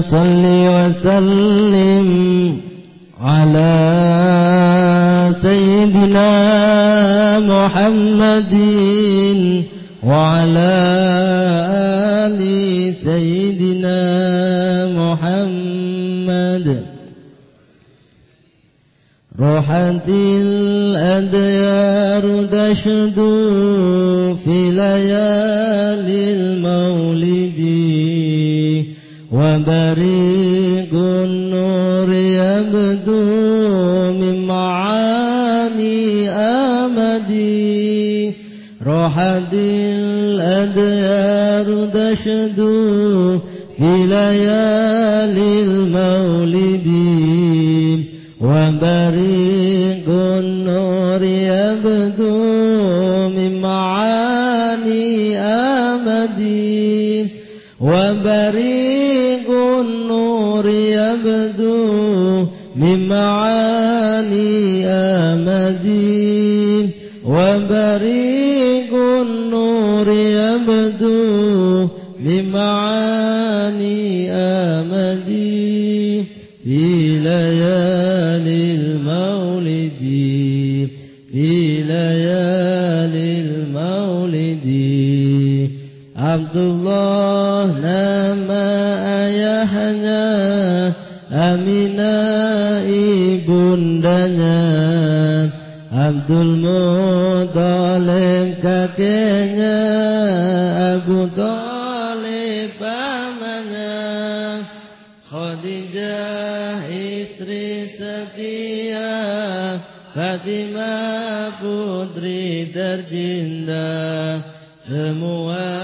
صل وسلم على سيدنا محمد وعلى آل سيدنا محمد. روحت الأديار تشد في ليالي المولد. وبريق النور يبدو من معاني آمدي. روحت الأديار تشد في ليالي المولد. وبريق النور يبدو من معاني آمدي. وبريق يبدو من معاني آمدي وبريق النور يبدو من معاني آمدي في ليالي المولد في ليالي المولد عبد الله نام ayahnya Amina ibundanya Abdul Muttalib kakeknya Abu Talib pamannya Khadijah istri setia Fatimah putri tercinta. Semua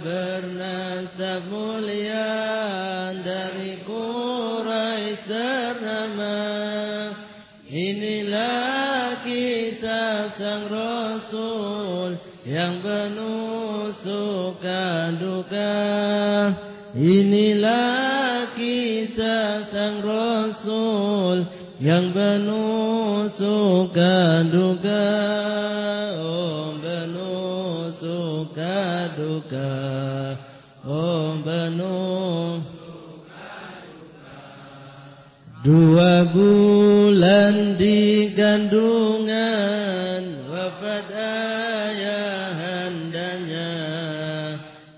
bernasab mulia sang Rasul Yang penuh suka duka. Inilah kisah sang Rasul Yang penuh suka duka. Oh penuh suka duka. Oh penuh Dua bulan di kandungan Wafat ayahandanya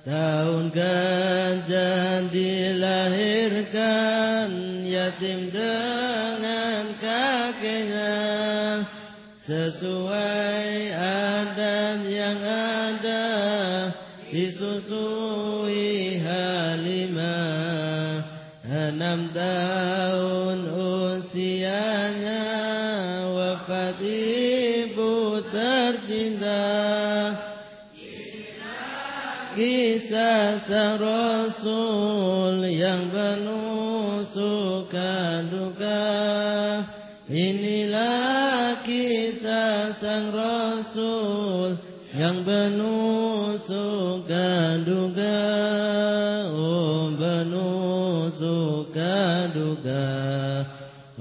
Tahun gajah dilahirkan Yatim dengan kakeknya Sesuai adat yang ada Disusui Halimah. Enam tahun usianya Rasul yang penuh suka duka. Inilah kisah sang Rasul yang penuh suka duka. Oh penuh suka duka.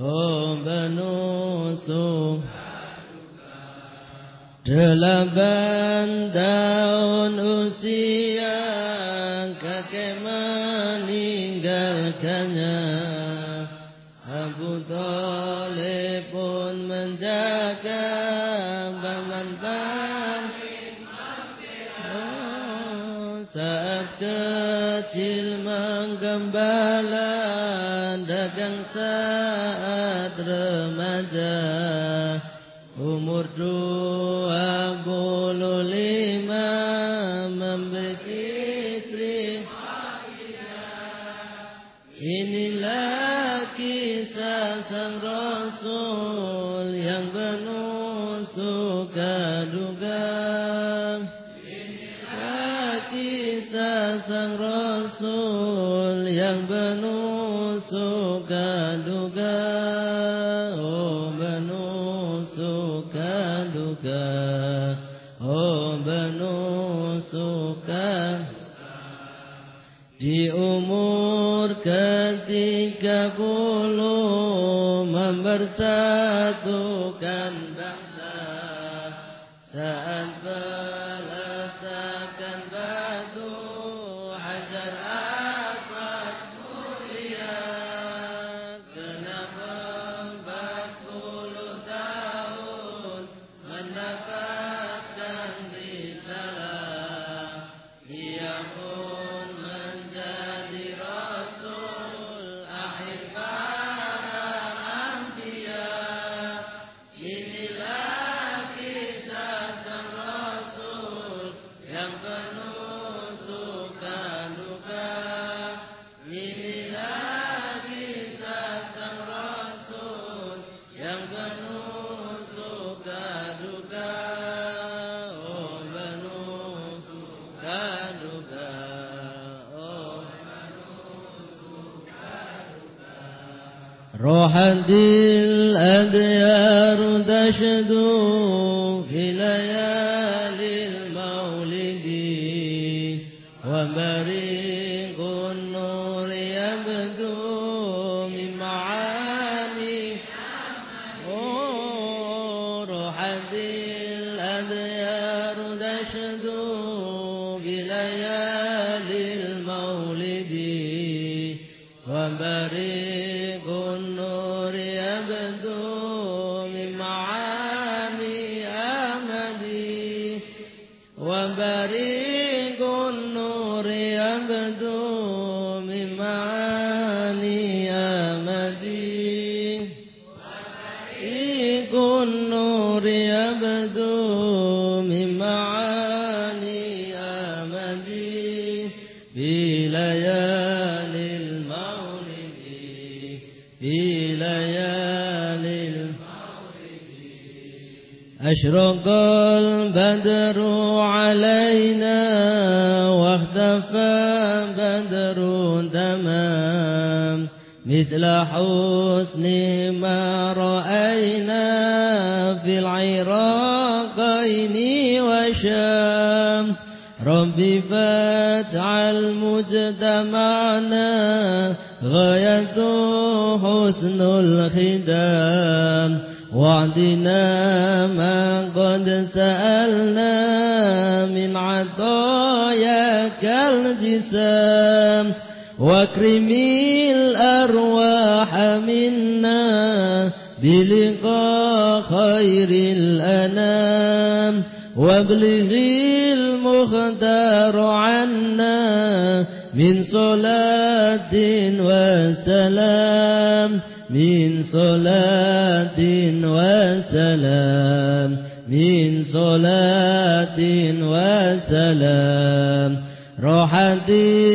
Oh penuh suka Delapan tahun usia menggembala dagang saat remaja. Umur dua puluh lima membesi istri. Inilah kisah sang Rasul yang penuh suka duka. Inilah kisah sang Rasul umur ketiga puluh روحت الأديار تشدو أشرق البدر علينا واختفى بدر تمام. مثل حسن ما رأينا في العراقين وشام. ربي فاجعل مجتمعنا غاية حسن الخدام. وعدنا ما من عطاياك الجسام واكرم الأرواح منا بلقاء خير الأنام وابلغ المختار عنا من صلاة وسلام من صلاة وسلام من صلاة وسلام. روحت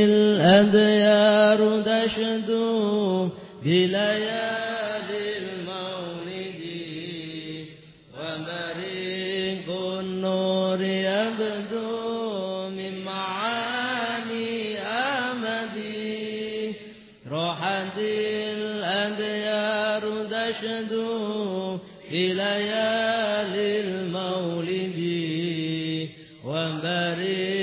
الأديار تشدو بليالي المولد. ومريق النور يبدو من معاني أمدي روحت تشدو بليالي المولد وبريق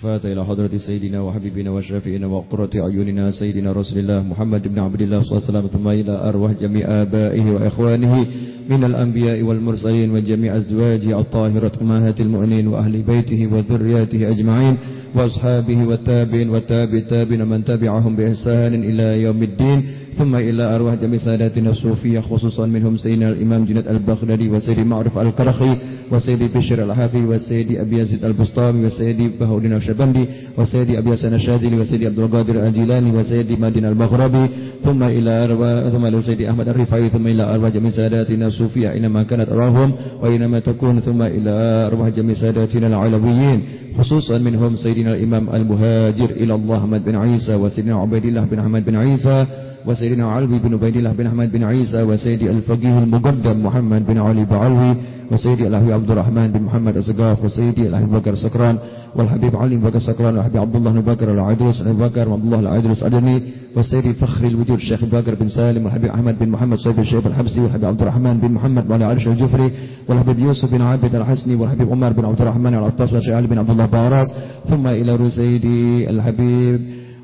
الفاتحة إلى حضرة سيدنا وحبيبنا وشافئنا وقرة أعيننا سيدنا رسول الله محمد بن عبد الله صلى الله عليه وسلم ثم إلى أرواح جميع آبائه وإخوانه من الأنبياء والمرسلين وجميع أزواجه الطاهرة أمهات المؤمنين وأهل بيته وذرياته أجمعين وأصحابه والتابعين والتابع التابعين من تبعهم بإحسان إلى يوم الدين. ثم إلى أرواح جميع ساداتنا الصوفية خصوصا منهم سيدنا الإمام جنة البغدادي وسيدي معرف القرخي وسيدي بشر الحافي وسيدي أبي يزيد البسطامي وسيدي بهودين الشبندي وسيدي أبي حسن الشاذلي وسيدي عبد القادر الجيلاني وسيدي مدين المغربي ثم إلى أرواح ثم إلى سيدي أحمد الرفاعي. ثم إلى أرواح جميع ساداتنا الصوفية أينما كانت أراهم وأينما تكون. ثم إلى أرواح جميع ساداتنا العلويين. خصوصا منهم سيدنا الإمام المهاجر إلى الله أحمد بن عيسى وسيدنا عبيد الله بن أحمد بن عيسى. وسيدنا علوي بن عبيد الله بن أحمد بن عيسى وسيدي الفقيه المقدم محمد بن علي بعلوي وسيدي الأحبي عبد الرحمن بن محمد السقاف وسيدي الأحبي بكر سكران والحبيب علي بن بكر سكران والحبيب عبد الله بن بكر العيدروس بن بكر وعبد الله العيدروس أدني وسيدي فخر الوجود الشيخ بكر بن سالم والحبيب أحمد بن محمد صيب الشيخ الحبسي والحبيب عبد الرحمن بن محمد بن عرش الجفري والحبيب يوسف بن عابد الحسني والحبيب عمر بن عبد الرحمن العطاس والشيخ علي بن عبد الله باراس ثم إلى سيدي الحبيب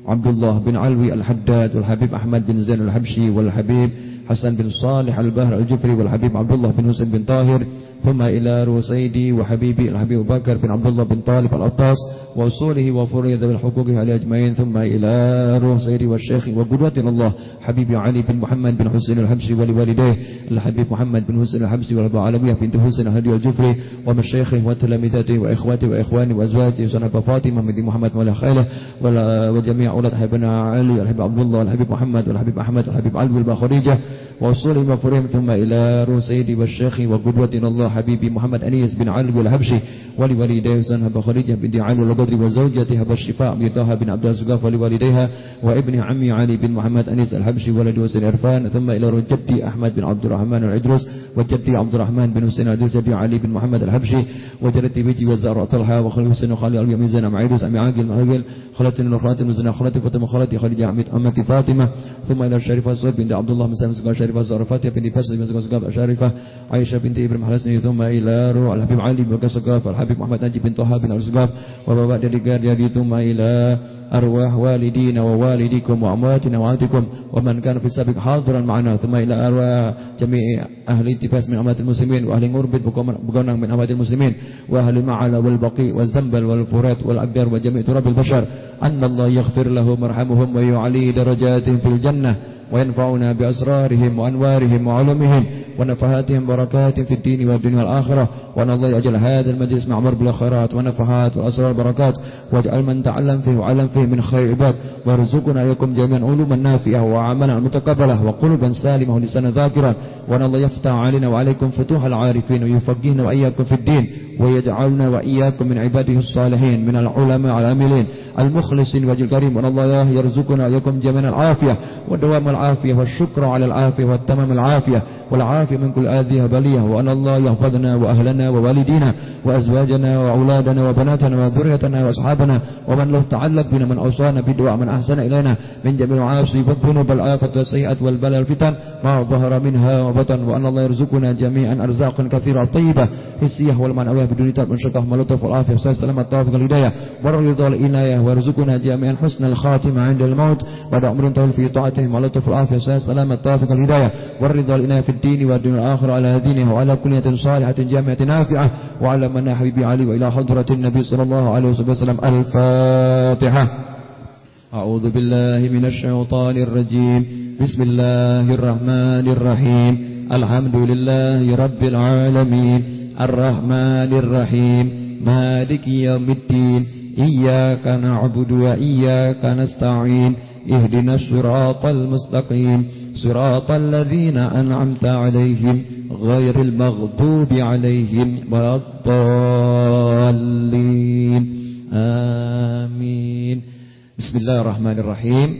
عبد الله بن علوي الحداد والحبيب أحمد بن زين الحبشي والحبيب حسن بن صالح البهر الجفري والحبيب عبد الله بن حسين بن طاهر ثم إلى روح سيدي وحبيبي الحبيب بكر بن عبد الله بن طالب الأطاس وأصوله ذوي الحقوق عليه أجمعين ثم إلى روح سيدي والشيخ وقدوتنا الله حبيبي علي بن محمد بن حسين الحبشي ولوالديه الحبيب محمد بن حسين الحبشي والأبو عالمية بنت حسين الهدي الجفري ومشايخه وتلامذته وإخواته وإخواني وأزواجه وسنة فاطمة بنت محمد ولا خيله وجميع أولاد حبيبنا علي الحبيب عبد الله والحبيب محمد والحبيب أحمد والحبيب علي والبخاريجة وأصولهم وفروعهم ثم إلى روح سيدي والشيخ وقدوتنا الله حبيبي محمد أنيس بن علي الحبشي ولوالديه زنب خديجة بنت علي البدر وزوجته أبا الشفاء بن طه بن عبد الزقاف ولوالديها وابن عمي علي بن محمد أنيس الحبشي ولد حسين عرفان ثم إلى جدي أحمد بن عبد الرحمن العدروس وجدي عبد الرحمن بن حسين العدروس جدي علي بن محمد الحبشي وجدتي بيتي وزارة طلحة وخلي حسين وخالي علي بن زينب عيدروس أمي عاقل معقل خالتي نورات وزنا خالتي فاطمة خالتي عميد أمتي فاطمة ثم إلى الشريفة سعود بنت عبد الله بن سلمة الشريفة زهرة فاتحة بنت فاسد بن سلمة الشريفة عائشة بنت إبراهيم حسني ثم إلى روح الحبيب علي بن سقاف الحبيب محمد نجيب بن طه بن الزقاف وبابا dari jadi ثم إلى أرواح والدينا ووالديكم وأمواتنا وأمواتكم ومن كان في السابق حاضرا معنا ثم إلى أرواح جميع أهل التفاس من أموات المسلمين وأهل غربت بقونا من أموات المسلمين وأهل معلى والبقي والزنبل والفرات والأقدار وجميع تراب البشر أن الله يغفر لهم ويرحمهم ويعلي درجاتهم في الجنة وينفعنا بأسرارهم وأنوارهم وعلومهم ونفحاتهم بركات في الدين والدنيا والآخرة. وأن الله يجعل هذا المجلس معمر بالخيرات ونفحات والأسرار بركات. واجعل من تعلم فيه وعلم فيه من خير عباد. وارزقنا إياكم جميعا علوما نافعة وعملا متقبلة وقلوبا سالمة ولسانا ذاكرا. وأن الله يفتح علينا وعليكم فتوح العارفين ويفقهنا وإياكم في الدين. ويجعلنا وإياكم من عباده الصالحين من العلماء العاملين المخلصين وجه الكريم. وأن الله يرزقنا إياكم جميعا العافية. ودوام العافية والشكر على العافية والتمام العافية والعافية من كل آذية بلية وأن الله يحفظنا وأهلنا ووالدينا وأزواجنا وأولادنا وبناتنا وذريتنا وأصحابنا ومن له تعلق بنا من أوصانا بدعاء من أحسن إلينا من جميع العاصي والذنوب والآفة والسيئات والبلاء والفتن ما ظهر منها وبطن وأن الله يرزقنا جميعا أرزاقا كثيرة طيبة حسية والمعنوية بدون تعب من شرطه ملطف والعافية. والسلامة الطافق الهداية. والرضا والإناية ويرزقنا جميعا حسن الخاتمة عند الموت. بعد عمر طويل في طاعته ملطف والعافية والسلامة الطافق الهداية. والرضا والإناية في الدين والدنيا الآخرة على دينه وعلى كلية صالحة جامعة نافعة. وعلى من حبيبي علي وإلى حضرة النبي صلى الله عليه وسلم الفاتحة. أعوذ بالله من الشيطان الرجيم. بسم الله الرحمن الرحيم. الحمد لله رب العالمين. الرحمن الرحيم. مالك يوم الدين. إياك نعبد وإياك نستعين. اهدنا الصراط المستقيم صراط الذين أنعمت عليهم غير المغضوب عليهم ولا الضالين. آمين. بسم الله الرحمن الرحيم.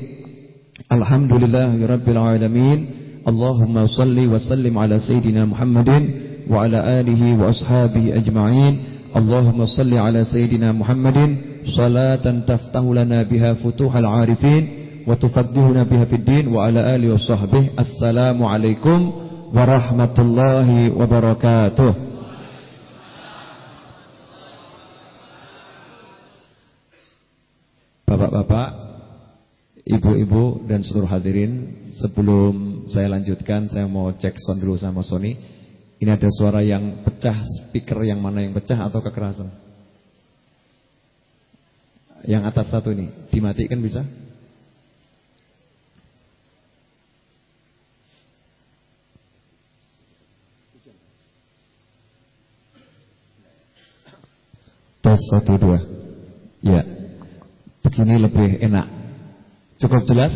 الحمد لله رب العالمين. اللهم صل وسلم على سيدنا محمد وعلى آله وأصحابه أجمعين. اللهم صل على سيدنا محمد. صلاة تفتح لنا بها فتوح العارفين. wa tufaddihuna biha fid din wa ala alihi washabbihi assalamu alaikum warahmatullahi wabarakatuh Bapak-bapak, ibu-ibu dan seluruh hadirin, sebelum saya lanjutkan saya mau cek sound dulu sama Sony. Ini ada suara yang pecah, speaker yang mana yang pecah atau kekerasan? Yang atas satu ini, dimatikan bisa? Tes satu dua. Ya. Begini lebih enak. Cukup jelas?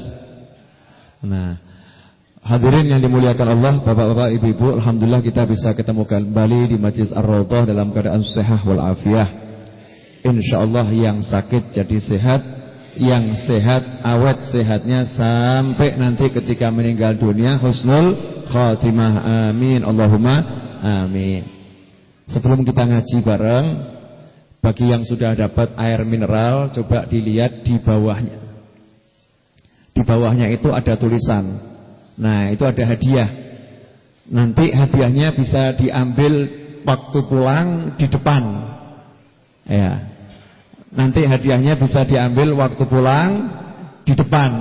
Nah, hadirin yang dimuliakan Allah, Bapak-bapak, Ibu-ibu, alhamdulillah kita bisa ketemu kembali di Majlis Ar-Raudhah dalam keadaan sehat wal afiah. Insyaallah yang sakit jadi sehat, yang sehat awet sehatnya sampai nanti ketika meninggal dunia husnul khatimah. Amin. Allahumma amin. Sebelum kita ngaji bareng, bagi yang sudah dapat air mineral, coba dilihat di bawahnya. Di bawahnya itu ada tulisan. Nah, itu ada hadiah. Nanti hadiahnya bisa diambil waktu pulang di depan. Ya. Nanti hadiahnya bisa diambil waktu pulang di depan.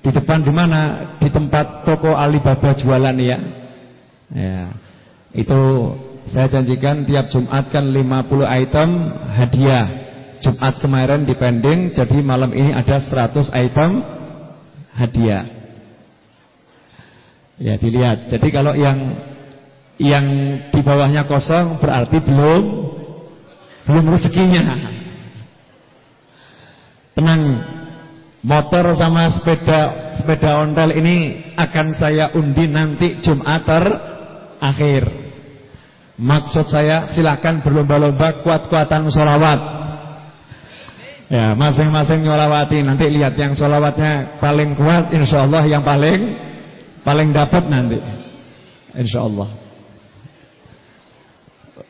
Di depan di mana? Di tempat toko Alibaba jualan ya. Ya. Itu Saya janjikan tiap Jumat kan 50 item hadiah. Jumat kemarin dipending jadi malam ini ada 100 item hadiah. Ya dilihat. Jadi kalau yang yang di bawahnya kosong berarti belum belum rezekinya. Tenang. Motor sama sepeda sepeda ontel ini akan saya undi nanti Jumat terakhir. Maksud saya silakan berlomba-lomba kuat-kuatan sholawat. Ya, masing-masing nyolawati. Nanti lihat yang sholawatnya paling kuat, insya Allah yang paling paling dapat nanti. Insya Allah.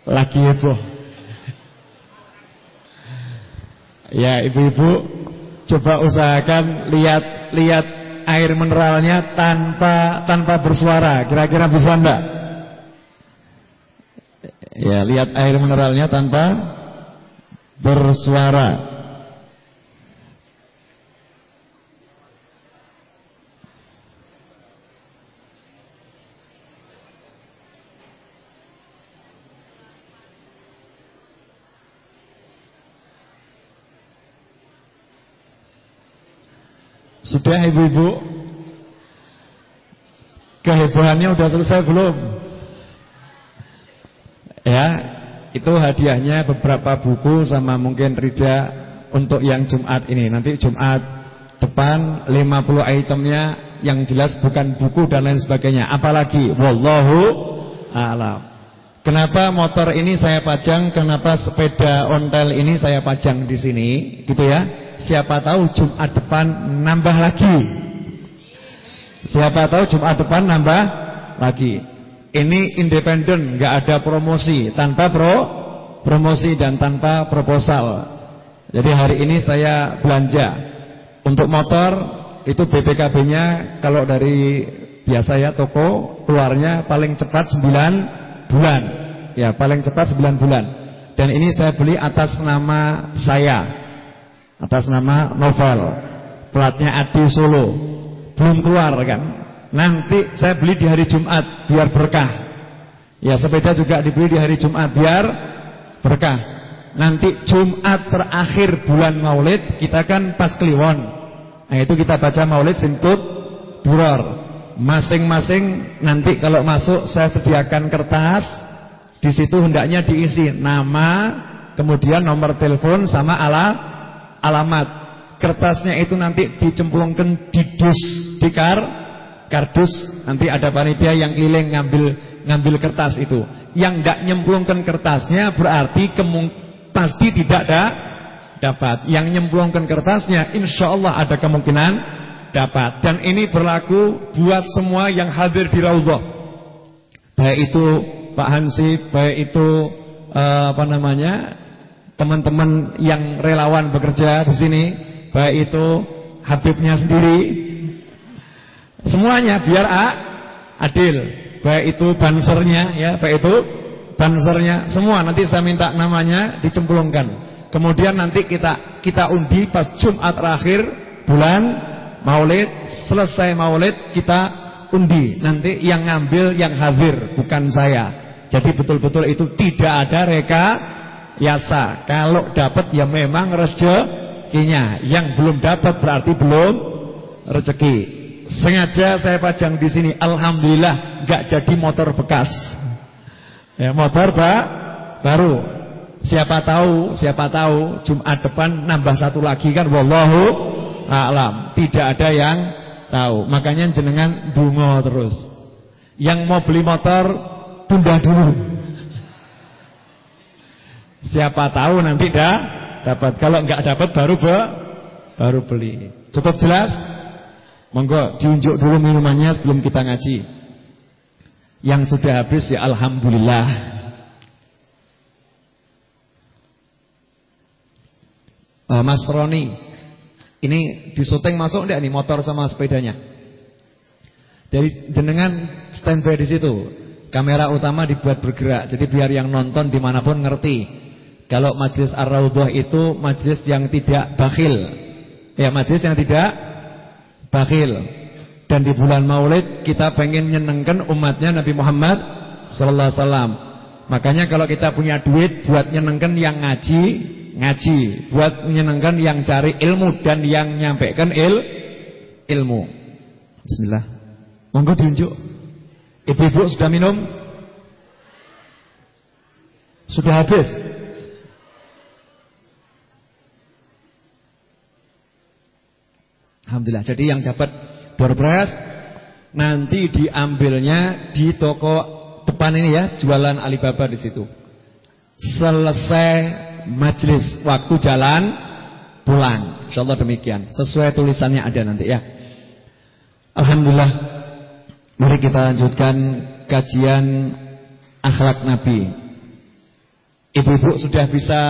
Lagi heboh. Ya, ibu-ibu Coba usahakan lihat lihat air mineralnya tanpa tanpa bersuara. Kira-kira bisa enggak? Ya, lihat air mineralnya tanpa bersuara. Sudah ibu-ibu Kehebohannya udah selesai belum? Ya Itu hadiahnya beberapa buku Sama mungkin rida Untuk yang Jumat ini. Nanti Jumat depan 50 itemnya Yang jelas bukan buku dan lain sebagainya. Apalagi Wallahu alam. Kenapa motor ini saya pajang? Kenapa sepeda ontel ini saya pajang di sini? Gitu ya. Siapa tahu Jumat depan nambah lagi. Siapa tahu Jumat depan nambah lagi. Ini independen, nggak ada promosi, tanpa pro promosi dan tanpa proposal. Jadi hari ini saya belanja untuk motor itu BPKB-nya kalau dari biasa ya toko keluarnya paling cepat 9 bulan. Ya, paling cepat 9 bulan. Dan ini saya beli atas nama saya atas nama novel platnya Adi Solo belum keluar kan nanti saya beli di hari Jumat biar berkah. Ya sepeda juga dibeli di hari Jumat biar berkah. Nanti Jumat terakhir bulan Maulid kita kan pas kliwon. Nah itu kita baca Maulid sintut duror. Masing-masing nanti kalau masuk saya sediakan kertas. Di situ hendaknya diisi nama kemudian nomor telepon sama ala alamat. Kertasnya itu nanti dicemplungkan di dus di kar kardus nanti ada panitia yang keliling ngambil ngambil kertas itu. Yang enggak nyemplungkan kertasnya berarti kemung, pasti tidak ada dapat. Yang nyemplungkan kertasnya insya Allah ada kemungkinan dapat. Dan ini berlaku buat semua yang hadir di Raudhah. Baik itu Pak Hansi baik itu uh, apa namanya teman-teman yang relawan bekerja di sini, baik itu Habibnya sendiri, semuanya biar A, adil, baik itu bansernya, ya, baik itu bansernya, semua nanti saya minta namanya dicemplungkan. Kemudian nanti kita kita undi pas Jumat terakhir bulan Maulid, selesai Maulid kita undi. Nanti yang ngambil yang hadir bukan saya. Jadi betul-betul itu tidak ada reka yasa. Kalau dapat ya memang rezekinya. Yang belum dapat berarti belum rezeki. Sengaja saya pajang di sini. Alhamdulillah nggak jadi motor bekas. Ya, motor pak baru. Siapa tahu, siapa tahu Jumat depan nambah satu lagi kan wallahu a'lam. Tidak ada yang tahu. Makanya jenengan bunga terus. Yang mau beli motor tunda dulu. Siapa tahu nanti dah dapat. Kalau enggak dapat baru be, baru beli. Cukup jelas? Monggo diunjuk dulu minumannya sebelum kita ngaji. Yang sudah habis ya alhamdulillah. Uh, Mas Roni, ini di syuting masuk enggak nih motor sama sepedanya? Dari jenengan standby di situ. Kamera utama dibuat bergerak, jadi biar yang nonton di mana pun ngerti kalau majlis Ar-Raudhah itu majlis yang tidak bakhil. Ya, majlis yang tidak bakhil. Dan di bulan Maulid kita pengen nyenengkan umatnya Nabi Muhammad sallallahu alaihi wasallam. Makanya kalau kita punya duit buat nyenengkan yang ngaji, ngaji, buat menyenangkan yang cari ilmu dan yang nyampaikan il ilmu. Bismillah. Monggo diunjuk. Ibu-ibu sudah minum? Sudah habis? Alhamdulillah. Jadi yang dapat door nanti diambilnya di toko depan ini ya, jualan Alibaba di situ. Selesai majelis waktu jalan pulang. Insyaallah demikian. Sesuai tulisannya ada nanti ya. Alhamdulillah. Mari kita lanjutkan kajian akhlak Nabi. Ibu-ibu sudah bisa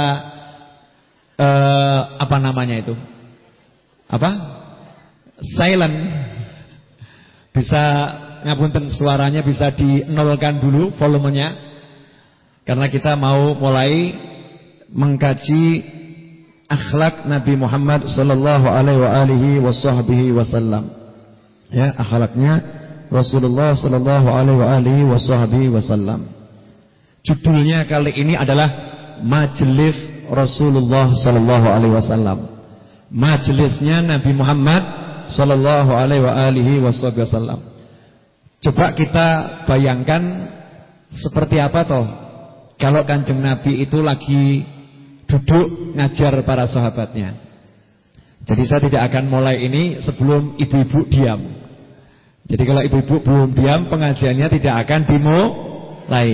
uh, apa namanya itu? Apa? Silent. Bisa ngapunten suaranya bisa dinolkan dulu volumenya. Karena kita mau mulai mengkaji akhlak Nabi Muhammad sallallahu alaihi wasallam ya akhlaknya Rasulullah sallallahu alaihi wasallam judulnya kali ini adalah majelis Rasulullah sallallahu alaihi wasallam majelisnya Nabi Muhammad sallallahu alaihi wasallam. Coba kita bayangkan seperti apa toh kalau Kanjeng Nabi itu lagi duduk ngajar para sahabatnya. Jadi saya tidak akan mulai ini sebelum ibu-ibu diam. Jadi kalau ibu-ibu belum diam pengajiannya tidak akan dimulai.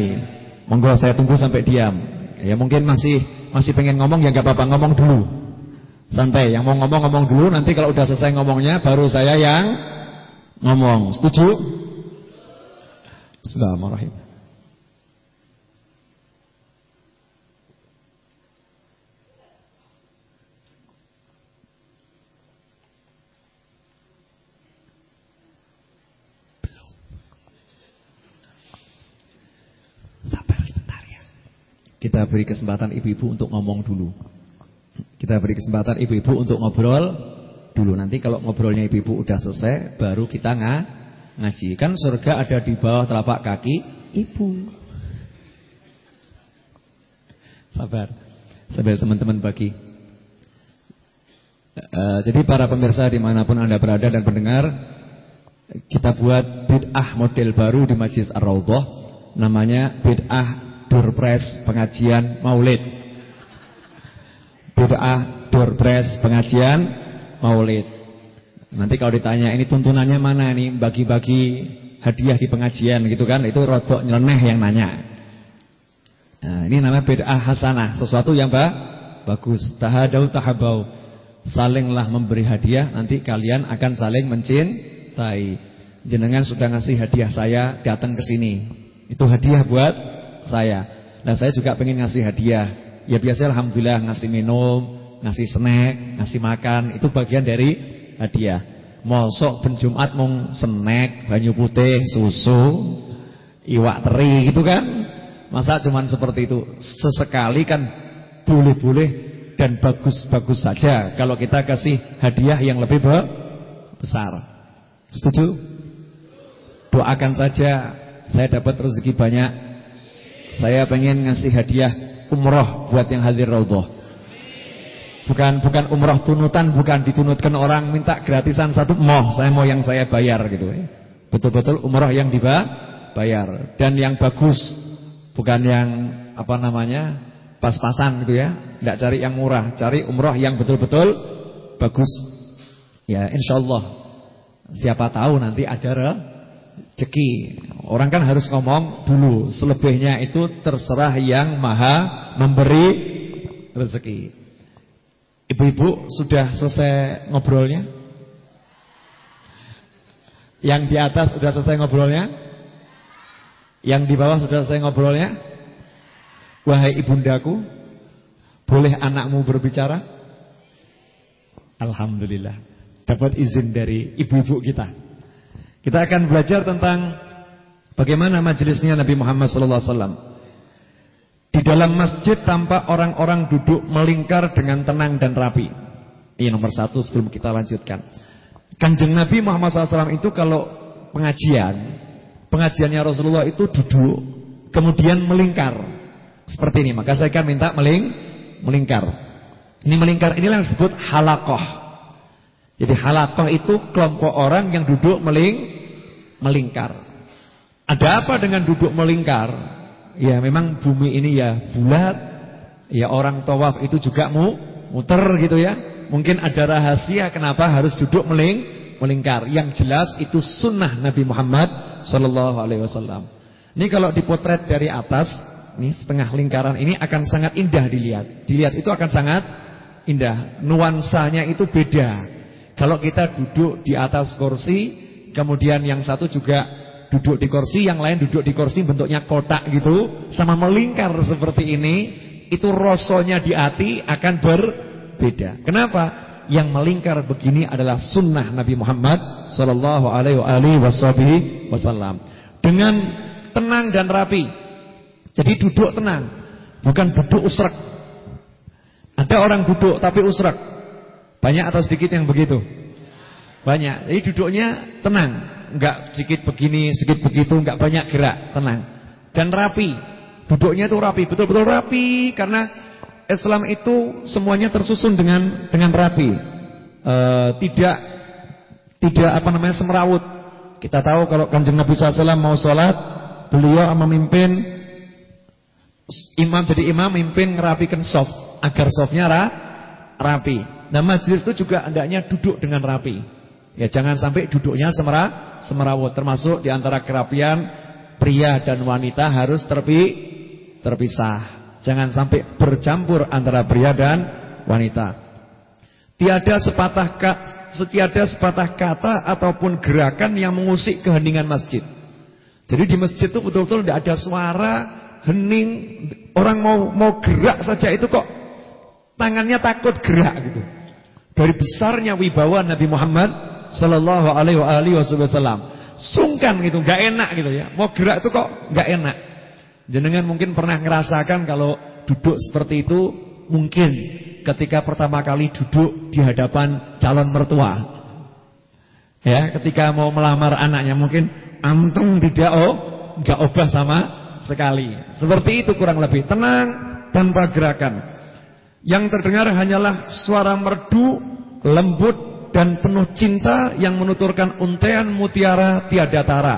Monggo saya tunggu sampai diam. Ya mungkin masih masih pengen ngomong ya nggak apa-apa ngomong dulu. Santai, yang mau ngomong ngomong dulu nanti kalau udah selesai ngomongnya baru saya yang ngomong. Setuju? Bismillahirrahmanirrahim. Ya. Kita beri kesempatan ibu-ibu untuk ngomong dulu. Kita beri kesempatan ibu-ibu untuk ngobrol dulu. Nanti kalau ngobrolnya ibu-ibu udah selesai, baru kita ng ngaji. Kan surga ada di bawah telapak kaki ibu. Sabar. Sabar teman-teman bagi. Uh, jadi para pemirsa di mana pun anda berada dan pendengar, kita buat bid'ah model baru di Majlis Ar-Raudhah, namanya bid'ah Durpres pengajian Maulid bid'ah, doorpress, pengajian, maulid. Nanti kalau ditanya ini tuntunannya mana nih bagi-bagi hadiah di pengajian gitu kan, itu rodok nyeleneh yang nanya. Nah, ini namanya bid'ah hasanah, sesuatu yang ba bagus. Tahadau tahabau. Salinglah memberi hadiah, nanti kalian akan saling mencintai. Jenengan sudah ngasih hadiah saya, datang ke sini. Itu hadiah buat saya. Nah, saya juga pengen ngasih hadiah. Ya biasa alhamdulillah ngasih minum, ngasih snack, ngasih makan, itu bagian dari hadiah. Mosok ben Jumat mung snack, banyu putih, susu, iwak teri gitu kan. Masa cuman seperti itu? Sesekali kan boleh-boleh dan bagus-bagus saja kalau kita kasih hadiah yang lebih besar. Setuju? Doakan saja saya dapat rezeki banyak. Saya pengen ngasih hadiah umroh buat yang hadir raudhah. Bukan bukan umroh tunutan, bukan ditunutkan orang minta gratisan satu moh, saya mau yang saya bayar gitu. Betul-betul umroh yang dibayar dan yang bagus, bukan yang apa namanya pas-pasan gitu ya. Tidak cari yang murah, cari umroh yang betul-betul bagus. Ya, insyaallah. Siapa tahu nanti ada rezeki. Orang kan harus ngomong dulu, selebihnya itu terserah yang maha memberi rezeki. Ibu-ibu sudah selesai ngobrolnya? Yang di atas sudah selesai ngobrolnya? Yang di bawah sudah selesai ngobrolnya? Wahai ibundaku, boleh anakmu berbicara? Alhamdulillah, dapat izin dari ibu-ibu kita. Kita akan belajar tentang bagaimana majelisnya Nabi Muhammad SAW. Di dalam masjid tampak orang-orang duduk melingkar dengan tenang dan rapi. Ini nomor satu sebelum kita lanjutkan. Kanjeng Nabi Muhammad SAW itu kalau pengajian, pengajiannya Rasulullah itu duduk, kemudian melingkar. Seperti ini. Maka saya akan minta meling melingkar. Ini melingkar inilah yang disebut halakoh. Jadi halakoh itu kelompok orang yang duduk meling melingkar. Ada apa dengan duduk melingkar? Ya memang bumi ini ya bulat. Ya orang tawaf itu juga mu muter gitu ya. Mungkin ada rahasia kenapa harus duduk meling melingkar. Yang jelas itu sunnah Nabi Muhammad Sallallahu Alaihi Wasallam. Ini kalau dipotret dari atas, ini setengah lingkaran ini akan sangat indah dilihat. Dilihat itu akan sangat indah. Nuansanya itu beda. Kalau kita duduk di atas kursi, kemudian yang satu juga duduk di kursi, yang lain duduk di kursi bentuknya kotak gitu, sama melingkar seperti ini, itu rosonya di hati akan berbeda. Kenapa? Yang melingkar begini adalah sunnah Nabi Muhammad Sallallahu Alaihi Wasallam. Dengan tenang dan rapi. Jadi duduk tenang, bukan duduk usrak. Ada orang duduk tapi usrak. Banyak atau sedikit yang begitu? Banyak. Jadi duduknya tenang, enggak sedikit begini, sedikit begitu, enggak banyak gerak, tenang. Dan rapi. Duduknya itu rapi, betul-betul rapi karena Islam itu semuanya tersusun dengan dengan rapi. E, tidak tidak apa namanya semrawut. Kita tahu kalau Kanjeng Nabi SAW mau sholat beliau memimpin imam jadi imam memimpin ngerapikan soft agar softnya ra, rapi. Nah majlis itu juga hendaknya duduk dengan rapi. Ya jangan sampai duduknya semera semerawut termasuk di antara kerapian pria dan wanita harus terpi, terpisah. Jangan sampai bercampur antara pria dan wanita. Tiada sepatah setiada sepatah kata ataupun gerakan yang mengusik keheningan masjid. Jadi di masjid itu betul-betul tidak ada suara, hening, orang mau mau gerak saja itu kok tangannya takut gerak gitu. Dari besarnya wibawa Nabi Muhammad sallallahu alaihi wasallam. Sungkan gitu, nggak enak gitu ya. Mau gerak itu kok nggak enak. Jenengan mungkin pernah ngerasakan kalau duduk seperti itu mungkin ketika pertama kali duduk di hadapan calon mertua. Ya, ketika mau melamar anaknya mungkin Antum tidak oh, enggak obah sama sekali. Seperti itu kurang lebih. Tenang tanpa gerakan. Yang terdengar hanyalah suara merdu, lembut dan penuh cinta yang menuturkan untean mutiara tiada tara,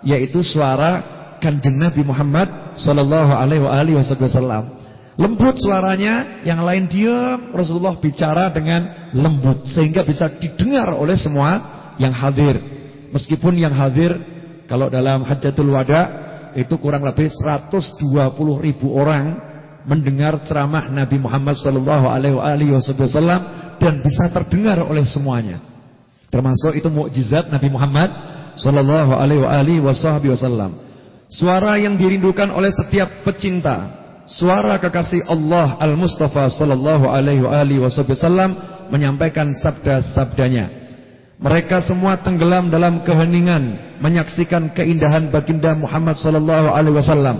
yaitu suara Kanjeng Nabi Muhammad sallallahu alaihi wasallam. Lembut suaranya, yang lain diam, Rasulullah bicara dengan lembut sehingga bisa didengar oleh semua yang hadir. Meskipun yang hadir kalau dalam Hajjatul Wada itu kurang lebih 120 ribu orang mendengar ceramah Nabi Muhammad sallallahu alaihi wasallam dan bisa terdengar oleh semuanya. Termasuk itu mukjizat Nabi Muhammad sallallahu alaihi wasallam. Suara yang dirindukan oleh setiap pecinta, suara kekasih Allah Al-Mustafa sallallahu alaihi wasallam menyampaikan sabda-sabdanya. Mereka semua tenggelam dalam keheningan menyaksikan keindahan baginda Muhammad sallallahu alaihi wasallam.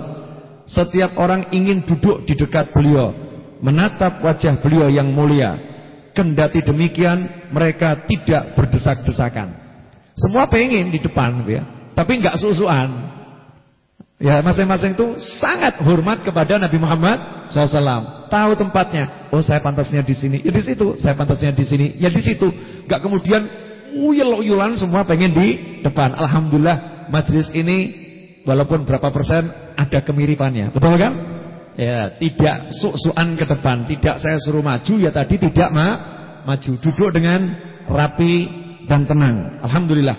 Setiap orang ingin duduk di dekat beliau, menatap wajah beliau yang mulia. Kendati demikian, mereka tidak berdesak-desakan. Semua pengen di depan ya, tapi enggak susuan. Ya, masing-masing itu sangat hormat kepada Nabi Muhammad SAW. Tahu tempatnya. Oh, saya pantasnya di sini. Ya di situ. Saya pantasnya di sini. Ya di situ. Enggak kemudian uyul-uyulan semua pengen di depan. Alhamdulillah majlis ini walaupun berapa persen ada kemiripannya. Betul kan? Ya, tidak suk-sukan ke depan, tidak saya suruh maju ya tadi tidak ma maju. Duduk dengan rapi dan tenang. Alhamdulillah.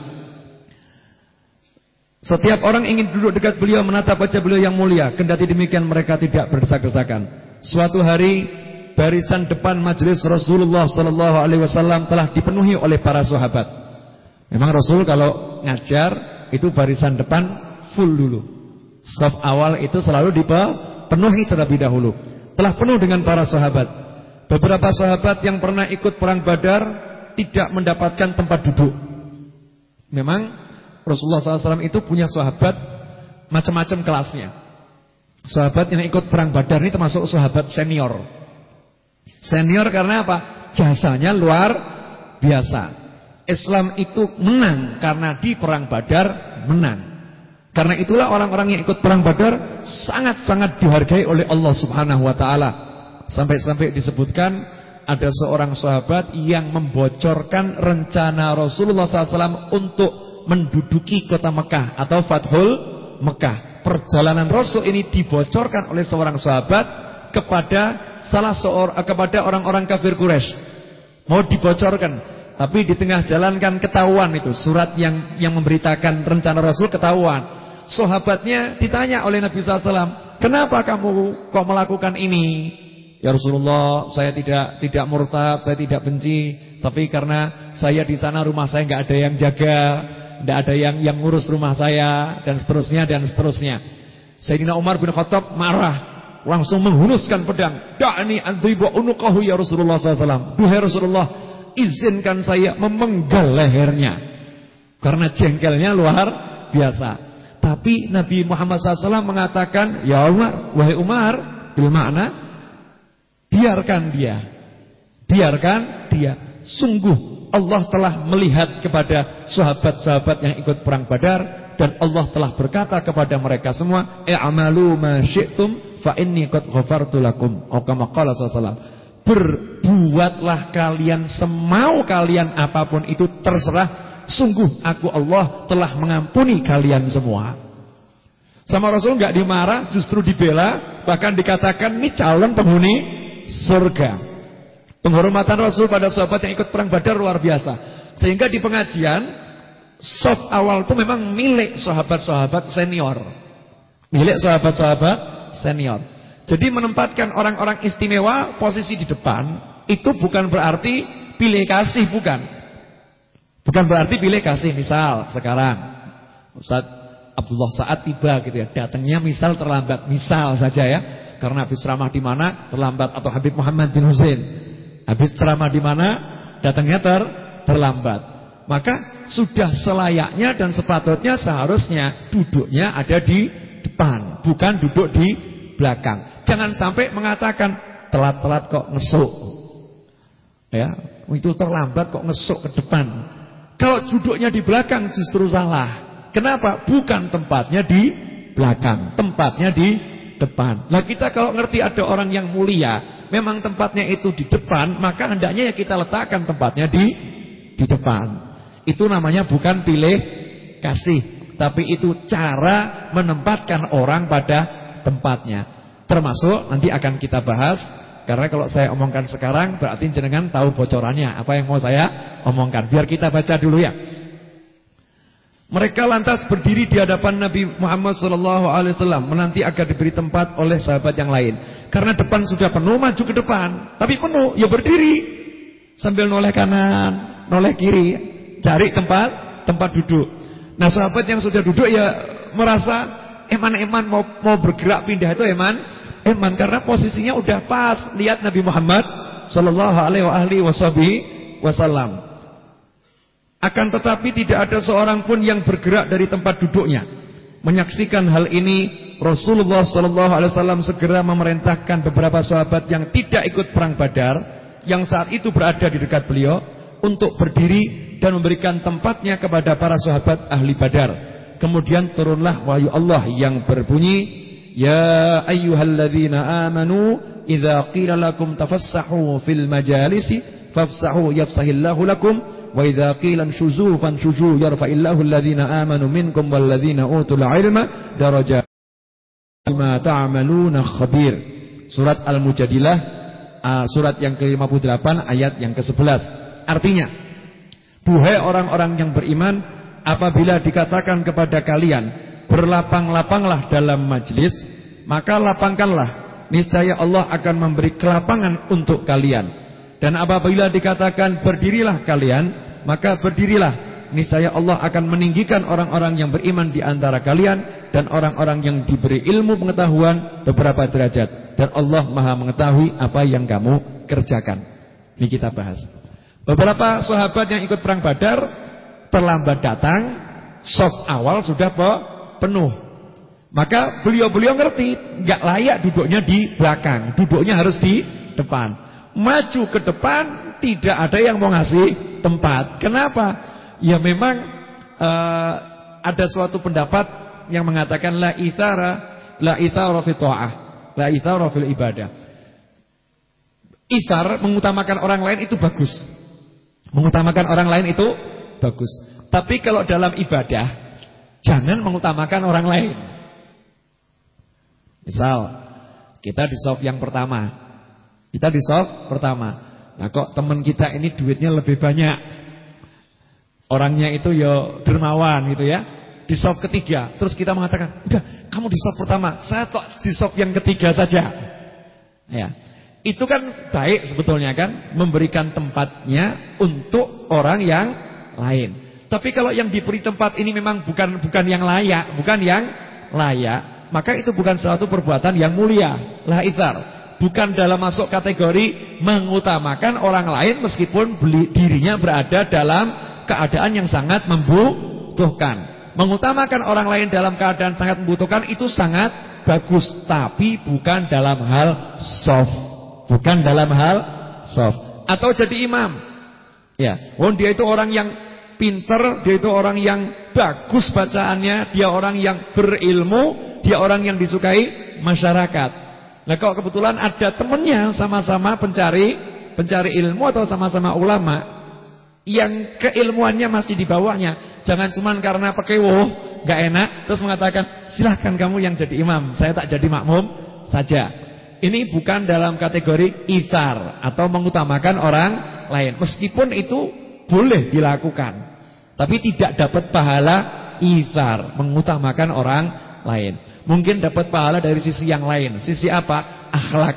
Setiap orang ingin duduk dekat beliau menatap wajah beliau yang mulia. Kendati demikian mereka tidak berdesak-desakan. Suatu hari barisan depan majelis Rasulullah sallallahu alaihi wasallam telah dipenuhi oleh para sahabat. Memang Rasul kalau ngajar itu barisan depan full dulu. Saf awal itu selalu dipenuhi terlebih dahulu. Telah penuh dengan para sahabat. Beberapa sahabat yang pernah ikut perang Badar tidak mendapatkan tempat duduk. Memang Rasulullah SAW itu punya sahabat macam-macam kelasnya. Sahabat yang ikut perang Badar ini termasuk sahabat senior. Senior karena apa? Jasanya luar biasa. Islam itu menang karena di perang Badar menang. Karena itulah orang-orang yang ikut perang Badar sangat-sangat dihargai oleh Allah Subhanahu wa taala. Sampai-sampai disebutkan ada seorang sahabat yang membocorkan rencana Rasulullah SAW untuk menduduki kota Mekah atau Fathul Mekah. Perjalanan Rasul ini dibocorkan oleh seorang sahabat kepada salah seorang kepada orang-orang kafir Quraisy. Mau dibocorkan tapi di tengah jalan kan ketahuan itu surat yang yang memberitakan rencana Rasul ketahuan. Sahabatnya ditanya oleh Nabi SAW, kenapa kamu kok melakukan ini? Ya Rasulullah, saya tidak tidak murtad, saya tidak benci, tapi karena saya di sana rumah saya nggak ada yang jaga, nggak ada yang yang ngurus rumah saya dan seterusnya dan seterusnya. Sayyidina Umar bin Khattab marah, langsung menghunuskan pedang. Da'ni adhibu unuqahu ya Rasulullah SAW. Duhai Rasulullah, izinkan saya memenggal lehernya. Karena jengkelnya luar biasa. Tapi Nabi Muhammad SAW mengatakan, Ya Umar, wahai Umar, bil makna, biarkan dia. Biarkan dia. Sungguh Allah telah melihat kepada sahabat-sahabat yang ikut perang badar. Dan Allah telah berkata kepada mereka semua, I'amalu ma syi'tum fa inni qad ghafartu lakum. Atau kama qala sallallahu Berbuatlah kalian semau kalian apa pun itu terserah. Sungguh aku Allah telah mengampuni kalian semua. Sama Rasul nggak dimarah, justru dibela, bahkan dikatakan ini calon penghuni surga. Penghormatan Rasul pada sahabat yang ikut perang Badar luar biasa. Sehingga di pengajian soft awal itu memang milik sahabat-sahabat senior. Milik sahabat-sahabat senior. Jadi menempatkan orang-orang istimewa posisi di depan itu bukan berarti pilih kasih, bukan. Bukan berarti pilih kasih. Misal sekarang Ustaz Abdullah saat tiba gitu ya, datangnya misal terlambat, misal saja ya. Karena habis ceramah di mana terlambat atau Habib Muhammad bin Husain. Habis ceramah di mana datangnya ter terlambat. Maka sudah selayaknya dan sepatutnya seharusnya duduknya ada di depan, bukan duduk di belakang. Jangan sampai mengatakan telat-telat kok ngesuk. Ya, itu terlambat kok ngesuk ke depan. Kalau duduknya di belakang justru salah. Kenapa? Bukan tempatnya di belakang, tempatnya di depan. Nah kita kalau ngerti ada orang yang mulia, memang tempatnya itu di depan, maka hendaknya ya kita letakkan tempatnya di di depan. Itu namanya bukan pilih kasih, tapi itu cara menempatkan orang pada tempatnya. Termasuk nanti akan kita bahas karena kalau saya omongkan sekarang berarti jenengan tahu bocorannya apa yang mau saya omongkan. Biar kita baca dulu ya. Mereka lantas berdiri di hadapan Nabi Muhammad SAW menanti agar diberi tempat oleh sahabat yang lain. Karena depan sudah penuh, maju ke depan. Tapi penuh, ya berdiri sambil noleh kanan, noleh kiri, cari tempat tempat duduk. Nah sahabat yang sudah duduk ya merasa eman-eman mau mau bergerak pindah itu eman, eman karena posisinya udah pas. Lihat Nabi Muhammad sallallahu alaihi wasallam. Akan tetapi tidak ada seorang pun yang bergerak dari tempat duduknya. Menyaksikan hal ini, Rasulullah sallallahu alaihi wasallam segera memerintahkan beberapa sahabat yang tidak ikut perang Badar yang saat itu berada di dekat beliau untuk berdiri dan memberikan tempatnya kepada para sahabat ahli Badar. Kemudian turunlah wahyu Allah yang berbunyi Ya ayyuhalladzina amanu idza qila lakum tafassahu fil majalisi fafsahu yafsahillahu lakum wa idza qila shuzu fanshuzu yarfa'illahu alladzina amanu minkum walladzina utul ilma darajat bima ta'maluna khabir. Surat al-mujadilah surat yang ke-58 ayat yang ke-11. Artinya duhai orang-orang yang beriman apabila dikatakan kepada kalian berlapang-lapanglah dalam majlis maka lapangkanlah. Niscaya Allah akan memberi kelapangan untuk kalian. Dan apabila dikatakan berdirilah kalian maka berdirilah niscaya Allah akan meninggikan orang-orang yang beriman di antara kalian dan orang-orang yang diberi ilmu pengetahuan beberapa derajat dan Allah Maha mengetahui apa yang kamu kerjakan ini kita bahas beberapa sahabat yang ikut perang Badar terlambat datang, soft awal sudah penuh. Maka beliau-beliau ngerti, nggak layak duduknya di belakang, duduknya harus di depan. Maju ke depan, tidak ada yang mau ngasih tempat. Kenapa? Ya memang uh, ada suatu pendapat yang mengatakan la ithara la ithara fi ta'ah, la ithara fil ibadah. Ithar mengutamakan orang lain itu bagus. Mengutamakan orang lain itu bagus. Tapi kalau dalam ibadah jangan mengutamakan orang lain. Misal kita di soft yang pertama. Kita di soft pertama. Nah kok teman kita ini duitnya lebih banyak. Orangnya itu ya dermawan gitu ya. Di soft ketiga, terus kita mengatakan, "Udah, kamu di soft pertama, saya kok di soft yang ketiga saja." Ya. Itu kan baik sebetulnya kan, memberikan tempatnya untuk orang yang lain. Tapi kalau yang diberi tempat ini memang bukan bukan yang layak, bukan yang layak, maka itu bukan suatu perbuatan yang mulia. La ithar. Bukan dalam masuk kategori mengutamakan orang lain meskipun dirinya berada dalam keadaan yang sangat membutuhkan. Mengutamakan orang lain dalam keadaan sangat membutuhkan itu sangat bagus, tapi bukan dalam hal soft. Bukan dalam hal soft. Atau jadi imam. Ya, oh dia itu orang yang pinter, dia itu orang yang bagus bacaannya, dia orang yang berilmu, dia orang yang disukai masyarakat. Nah, kalau kebetulan ada temennya sama-sama pencari pencari ilmu atau sama-sama ulama, yang keilmuannya masih di bawahnya. Jangan cuma karena pekewo, nggak enak, terus mengatakan, silahkan kamu yang jadi imam, saya tak jadi makmum saja. Ini bukan dalam kategori ithar atau mengutamakan orang lain. Meskipun itu boleh dilakukan. Tapi tidak dapat pahala ithar, mengutamakan orang lain. Mungkin dapat pahala dari sisi yang lain. Sisi apa? Akhlak.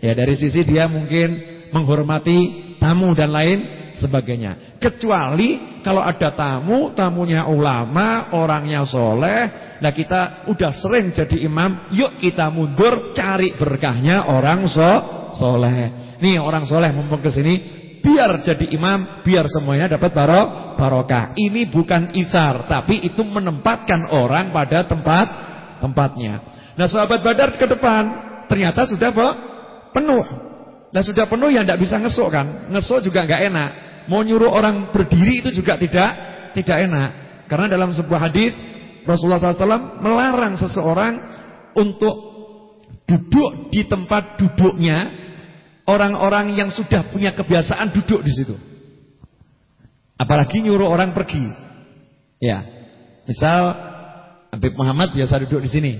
Ya dari sisi dia mungkin menghormati tamu dan lain sebagainya. Kecuali kalau ada tamu, tamunya ulama, orangnya soleh. Nah kita udah sering jadi imam, yuk kita mundur cari berkahnya orang so soleh. Nih orang soleh mumpung ke sini, biar jadi imam, biar semuanya dapat baro barokah. Ini bukan isar, tapi itu menempatkan orang pada tempat tempatnya. Nah sahabat Badar ke depan ternyata sudah penuh. Nah sudah penuh ya tidak bisa ngesuk kan. Ngesuk juga nggak enak. Mau nyuruh orang berdiri itu juga tidak tidak enak. Karena dalam sebuah hadis Rasulullah SAW melarang seseorang untuk duduk di tempat duduknya orang-orang yang sudah punya kebiasaan duduk di situ. Apalagi nyuruh orang pergi. Ya. Misal Habib Muhammad biasa duduk di sini.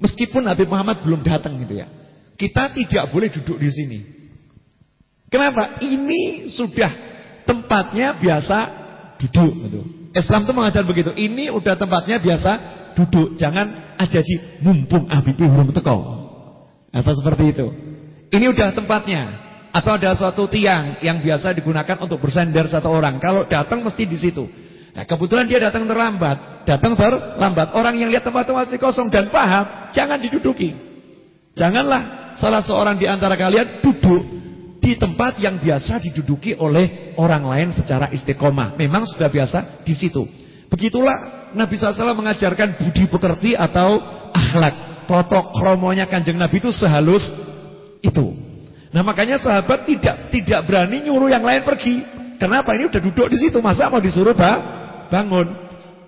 Meskipun Habib Muhammad belum datang gitu ya. Kita tidak boleh duduk di sini. Kenapa? Ini sudah tempatnya biasa duduk. Gitu. Islam itu mengajar begitu. Ini udah tempatnya biasa duduk. Jangan ajaji mumpung Habib belum teko. Atau seperti itu. Ini udah tempatnya. Atau ada suatu tiang yang biasa digunakan untuk bersender satu orang. Kalau datang mesti di situ. Nah, kebetulan dia datang terlambat. Datang terlambat. Orang yang lihat tempat masih kosong dan paham, jangan diduduki. Janganlah salah seorang di antara kalian duduk di tempat yang biasa diduduki oleh orang lain secara istiqomah. Memang sudah biasa di situ. Begitulah Nabi SAW mengajarkan budi pekerti atau akhlak. Totok kromonya kanjeng Nabi itu sehalus itu. Nah makanya sahabat tidak tidak berani nyuruh yang lain pergi. Kenapa? Ini udah duduk di situ. Masa mau disuruh bangun?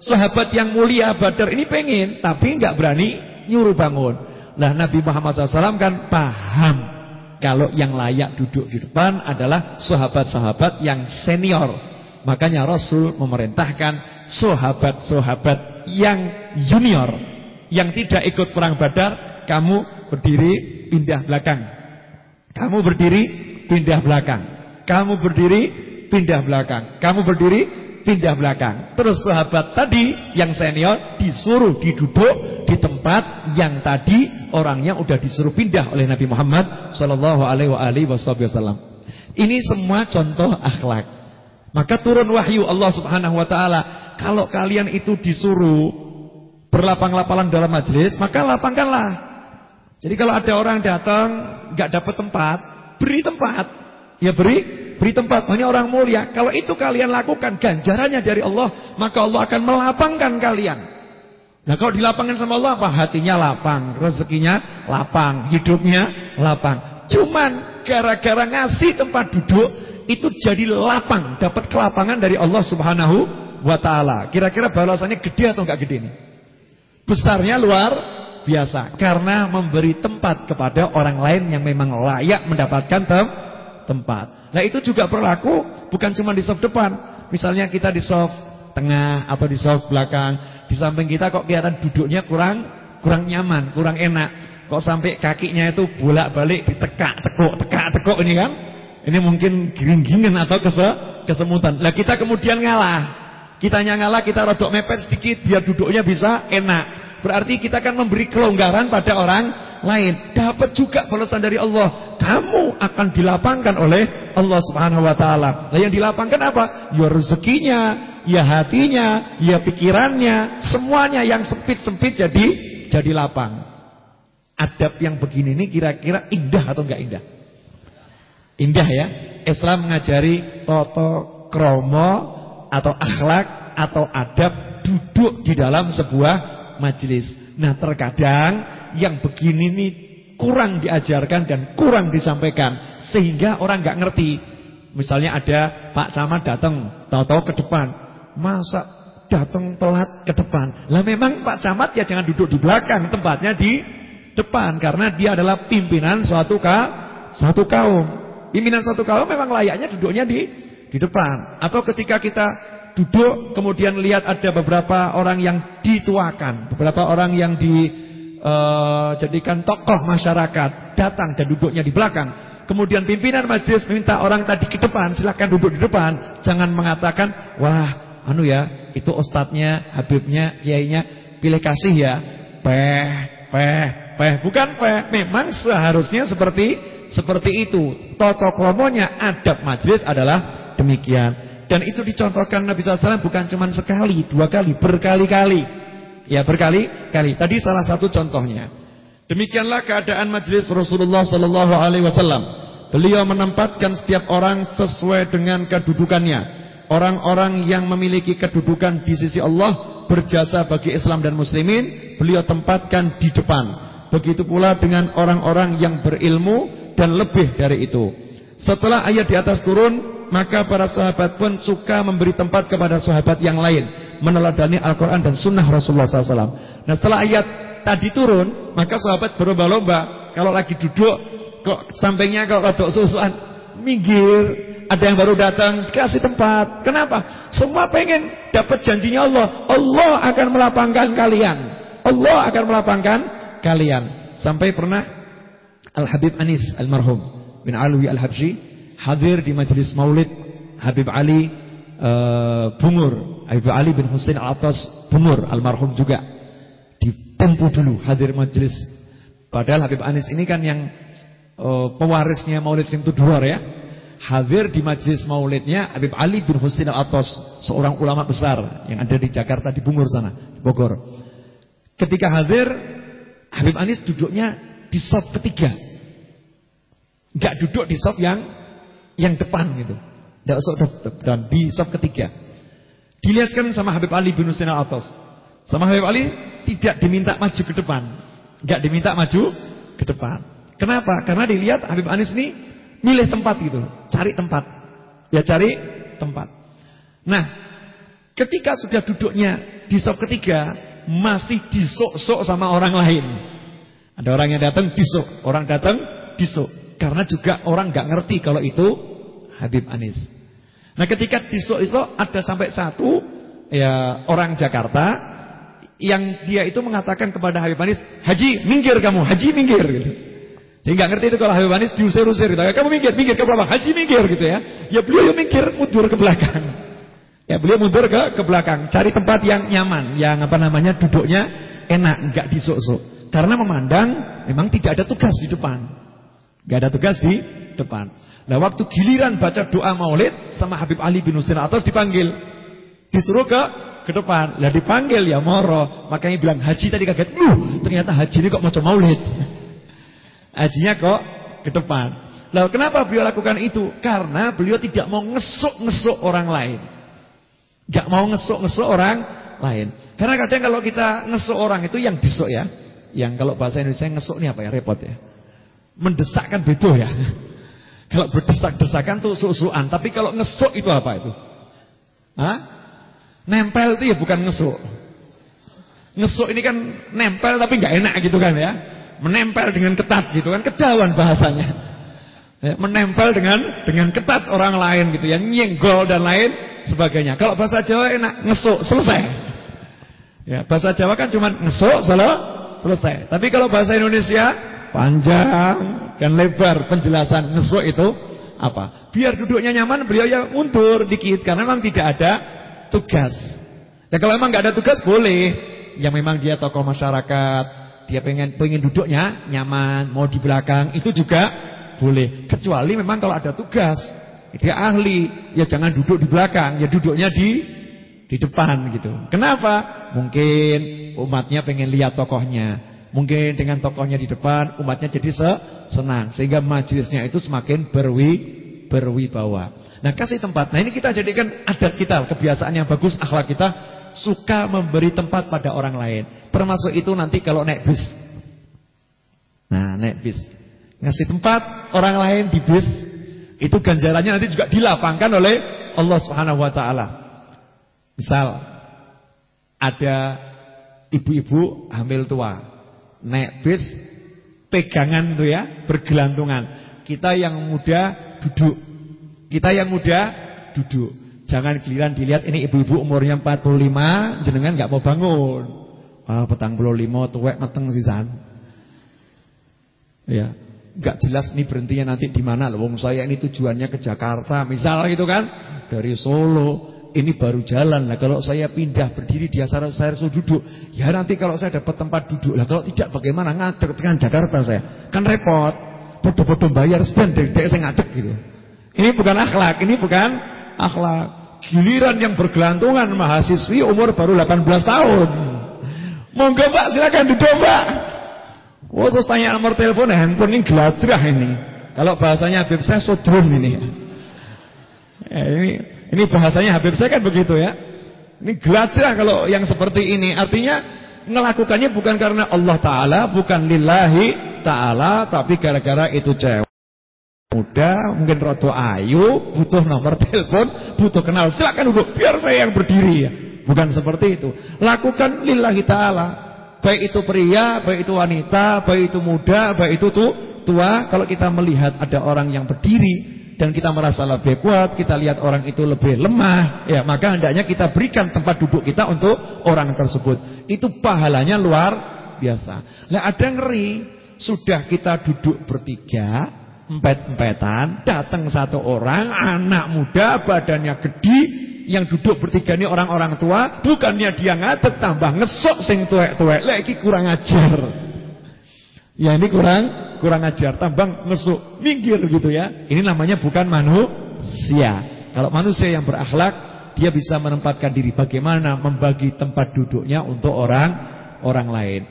Sahabat yang mulia Badar ini pengen, tapi nggak berani nyuruh bangun. Nah Nabi Muhammad SAW kan paham kalau yang layak duduk di depan adalah sahabat-sahabat yang senior. Makanya Rasul memerintahkan sahabat-sahabat yang junior yang tidak ikut perang Badar, kamu berdiri pindah belakang. Kamu berdiri pindah belakang. Kamu berdiri pindah belakang. Kamu berdiri pindah belakang. Terus sahabat tadi yang senior disuruh diduduk di tempat yang tadi orangnya udah disuruh pindah oleh Nabi Muhammad sallallahu alaihi wasallam. Ini semua contoh akhlak. Maka turun wahyu Allah Subhanahu wa taala, kalau kalian itu disuruh berlapang-lapalan dalam majelis, maka lapangkanlah. Jadi kalau ada orang datang nggak dapat tempat, beri tempat. Ya beri beri tempat hanya orang mulia. Kalau itu kalian lakukan ganjarannya dari Allah, maka Allah akan melapangkan kalian. Nah kalau dilapangkan sama Allah apa? Hatinya lapang, rezekinya lapang, hidupnya lapang. Cuman gara-gara ngasih tempat duduk itu jadi lapang, dapat kelapangan dari Allah Subhanahu wa taala. Kira-kira balasannya gede atau enggak gede nih? Besarnya luar biasa karena memberi tempat kepada orang lain yang memang layak mendapatkan tem tempat. Nah, itu juga berlaku bukan cuma di soft depan. Misalnya kita di soft tengah atau di soft belakang, di samping kita kok kelihatan duduknya kurang kurang nyaman, kurang enak. Kok sampai kakinya itu bolak-balik ditekak, tekuk, tekak, tekuk ini kan? Ini mungkin giring-giringan atau kese kesemutan. Lah kita kemudian ngalah. Kitanya ngalah, kita rodok mepet sedikit biar duduknya bisa enak. Berarti kita akan memberi kelonggaran pada orang lain. Dapat juga balasan dari Allah. Kamu akan dilapangkan oleh Allah Subhanahu wa taala. Nah, yang dilapangkan apa? Ya rezekinya, ya hatinya, ya pikirannya, semuanya yang sempit-sempit jadi jadi lapang. Adab yang begini ini kira-kira indah atau enggak indah? Indah ya. Islam mengajari toto kromo atau akhlak atau adab duduk di dalam sebuah majelis. Nah terkadang yang begini nih kurang diajarkan dan kurang disampaikan sehingga orang nggak ngerti. Misalnya ada Pak Camat datang, tahu-tahu ke depan, masa datang telat ke depan. Lah memang Pak Camat ya jangan duduk di belakang, tempatnya di depan karena dia adalah pimpinan suatu ka, suatu kaum. Pimpinan suatu kaum memang layaknya duduknya di di depan. Atau ketika kita duduk kemudian lihat ada beberapa orang yang dituakan, beberapa orang yang dijadikan eh, uh, tokoh masyarakat datang dan duduknya di belakang. Kemudian pimpinan majelis minta orang tadi ke depan, silahkan duduk di depan. Jangan mengatakan, wah, anu ya, itu ustadznya, habibnya, kiainya, pilih kasih ya. Peh, peh, peh. Bukan peh, memang seharusnya seperti seperti itu. Toto kromonya adab majelis adalah demikian. Dan itu dicontohkan Nabi SAW bukan cuma sekali, dua kali, berkali-kali. Ya berkali-kali. Tadi salah satu contohnya. Demikianlah keadaan majelis Rasulullah Sallallahu Alaihi Wasallam. Beliau menempatkan setiap orang sesuai dengan kedudukannya. Orang-orang yang memiliki kedudukan di sisi Allah berjasa bagi Islam dan Muslimin, beliau tempatkan di depan. Begitu pula dengan orang-orang yang berilmu dan lebih dari itu. Setelah ayat di atas turun, maka para sahabat pun suka memberi tempat kepada sahabat yang lain meneladani Al-Quran dan Sunnah Rasulullah SAW. Nah setelah ayat tadi turun, maka sahabat berlomba-lomba kalau lagi duduk kok sampingnya kalau rodok susuan minggir. Ada yang baru datang kasih tempat. Kenapa? Semua pengen dapat janjinya Allah. Allah akan melapangkan kalian. Allah akan melapangkan kalian. Sampai pernah Al Habib Anis almarhum bin Alwi Al Habsyi hadir di majelis maulid Habib Ali uh, Bungur. Habib Ali bin Husain Al-Atas Bungur almarhum juga. Ditempuh dulu hadir majelis padahal Habib Anis ini kan yang uh, pewarisnya maulid Simtuduar ya. Hadir di majelis maulidnya Habib Ali bin Husain Al-Atas seorang ulama besar yang ada di Jakarta di Bungur sana di Bogor. Ketika hadir Habib Anis duduknya di sop ketiga. Gak duduk di sop yang yang depan gitu. Tidak usah dan di saf ketiga. Dilihatkan sama Habib Ali bin Husain al-Atas. Sama Habib Ali tidak diminta maju ke depan. Enggak diminta maju ke depan. Kenapa? Karena dilihat Habib Anis ini milih tempat gitu, cari tempat. Ya cari tempat. Nah, ketika sudah duduknya di saf ketiga, masih disok-sok sama orang lain. Ada orang yang datang disok, orang datang disok. Karena juga orang nggak ngerti kalau itu Habib Anis. Nah ketika disok-isok ada sampai satu ya orang Jakarta yang dia itu mengatakan kepada Habib Anis, Haji minggir kamu, Haji minggir gitu. Jadi nggak ngerti itu kalau Habib Anis diusir-usir gitu. Kamu minggir, minggir ke belakang, Haji minggir gitu ya. Ya beliau minggir, mundur ke belakang. Ya beliau mundur ke ke belakang, cari tempat yang nyaman, yang apa namanya duduknya enak, nggak disok-sok. Karena memandang memang tidak ada tugas di depan. Gak ada tugas di depan. Nah waktu giliran baca doa maulid sama Habib Ali bin Husain atas dipanggil. Disuruh ke ke depan. Lah dipanggil ya moro. Makanya bilang haji tadi kaget. Loh ternyata haji ini kok mau maulid. Hajinya kok ke depan. Lalu kenapa beliau lakukan itu? Karena beliau tidak mau ngesuk-ngesuk orang lain. Gak mau ngesuk-ngesuk orang lain. Karena kadang kalau kita ngesuk orang itu yang disuk ya. Yang kalau bahasa Indonesia ngesuk ini apa ya? Repot ya mendesakkan beda ya. Kalau berdesak-desakan tuh susuan, tapi kalau ngesok itu apa itu? Hah? Nempel itu ya bukan ngesuk. Ngesuk ini kan nempel tapi nggak enak gitu kan ya. Menempel dengan ketat gitu kan kejauhan bahasanya. Ya, menempel dengan dengan ketat orang lain gitu ya, nyenggol dan lain sebagainya. Kalau bahasa Jawa enak ngesuk selesai. Ya, bahasa Jawa kan cuma ngesuk selesai. Tapi kalau bahasa Indonesia panjang dan lebar penjelasan ngesuk itu apa? Biar duduknya nyaman beliau ya mundur dikit karena memang tidak ada tugas. Ya kalau memang nggak ada tugas boleh. Yang memang dia tokoh masyarakat, dia pengen pengen duduknya nyaman, mau di belakang itu juga boleh. Kecuali memang kalau ada tugas, dia ahli, ya jangan duduk di belakang, ya duduknya di di depan gitu. Kenapa? Mungkin umatnya pengen lihat tokohnya. Mungkin dengan tokohnya di depan umatnya jadi se senang sehingga majelisnya itu semakin berwi berwibawa. Nah, kasih tempat. Nah, ini kita jadikan adat kita, kebiasaan yang bagus, akhlak kita suka memberi tempat pada orang lain. Termasuk itu nanti kalau naik bis. Nah, naik bis. Ngasih tempat orang lain di bis, itu ganjarannya nanti juga dilapangkan oleh Allah Subhanahu wa taala. Misal ada ibu-ibu hamil tua naik bis pegangan tuh ya, bergelantungan. Kita yang muda duduk. Kita yang muda duduk. Jangan giliran dilihat ini ibu-ibu umurnya 45, jenengan nggak mau bangun. Ah, petang puluh lima tuwek meteng sisan. Ya, nggak jelas nih berhentinya nanti di mana. Wong saya ini tujuannya ke Jakarta, misal gitu kan. Dari Solo, ini baru jalan lah. Kalau saya pindah berdiri di asar saya harus duduk. Ya nanti kalau saya dapat tempat duduk lah. Kalau tidak bagaimana ngadek dengan Jakarta saya. Kan repot. Bodoh-bodoh bayar spend dek saya ngadek gitu. Ini bukan akhlak, ini bukan akhlak. Giliran yang bergelantungan mahasiswi umur baru 18 tahun. Monggo Pak silakan duduk Pak. Oh terus tanya nomor telepon handphone ini geladrah ini. Kalau bahasanya Habib saya sodron ini. Ya, ini ini bahasanya Habib saya kan begitu ya. Ini geladrah kalau yang seperti ini. Artinya melakukannya bukan karena Allah Ta'ala, bukan lillahi Ta'ala, tapi gara-gara itu cewek. Muda, mungkin roto ayu, butuh nomor telepon, butuh kenal. Silakan duduk, biar saya yang berdiri ya. Bukan seperti itu. Lakukan lillahi Ta'ala. Baik itu pria, baik itu wanita, baik itu muda, baik itu tuh tua. Kalau kita melihat ada orang yang berdiri dan kita merasa lebih kuat, kita lihat orang itu lebih lemah, ya maka hendaknya kita berikan tempat duduk kita untuk orang tersebut. Itu pahalanya luar biasa. Nah ada ngeri, sudah kita duduk bertiga, empet-empetan, datang satu orang, anak muda, badannya gede, yang duduk bertiga ini orang-orang tua, bukannya dia ngadep tambah ngesok sing tuwek-tuwek, lagi kurang ajar. Ya ini kurang kurang ajar, tambang ngesuk, minggir gitu ya. Ini namanya bukan manusia. Kalau manusia yang berakhlak, dia bisa menempatkan diri bagaimana membagi tempat duduknya untuk orang orang lain.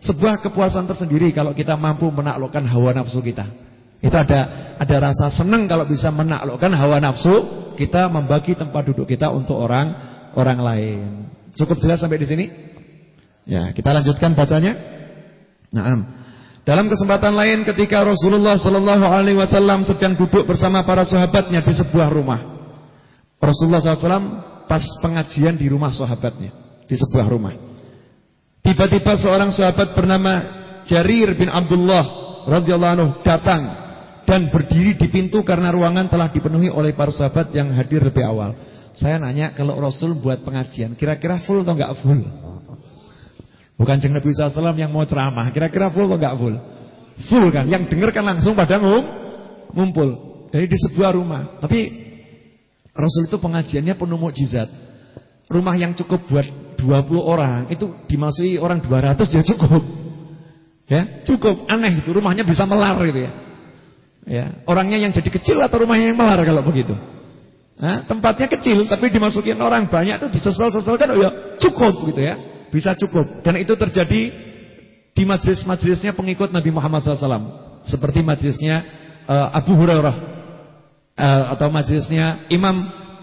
Sebuah kepuasan tersendiri kalau kita mampu menaklukkan hawa nafsu kita. Itu ada ada rasa senang kalau bisa menaklukkan hawa nafsu kita membagi tempat duduk kita untuk orang orang lain. Cukup jelas sampai di sini? Ya, kita lanjutkan bacanya. Nah, dalam kesempatan lain ketika Rasulullah Shallallahu Alaihi Wasallam sedang duduk bersama para sahabatnya di sebuah rumah, Rasulullah SAW pas pengajian di rumah sahabatnya di sebuah rumah. Tiba-tiba seorang sahabat bernama Jarir bin Abdullah radhiyallahu anhu datang dan berdiri di pintu karena ruangan telah dipenuhi oleh para sahabat yang hadir lebih awal. Saya nanya kalau Rasul buat pengajian, kira-kira full atau enggak full? Bukan jeng Nabi SAW yang mau ceramah. Kira-kira full atau enggak full? Full kan. Yang dengar kan langsung pada ngum, ngumpul. Jadi di sebuah rumah. Tapi Rasul itu pengajiannya penuh mukjizat. Rumah yang cukup buat 20 orang itu dimasuki orang 200 ya cukup. Ya, cukup. Aneh itu rumahnya bisa melar gitu ya. Ya, orangnya yang jadi kecil atau rumahnya yang melar kalau begitu. Nah, tempatnya kecil tapi dimasukin orang banyak itu disesal-sesalkan oh ya cukup gitu ya bisa cukup. Dan itu terjadi di majelis-majelisnya pengikut Nabi Muhammad SAW. Seperti majelisnya uh, Abu Hurairah uh, atau majelisnya Imam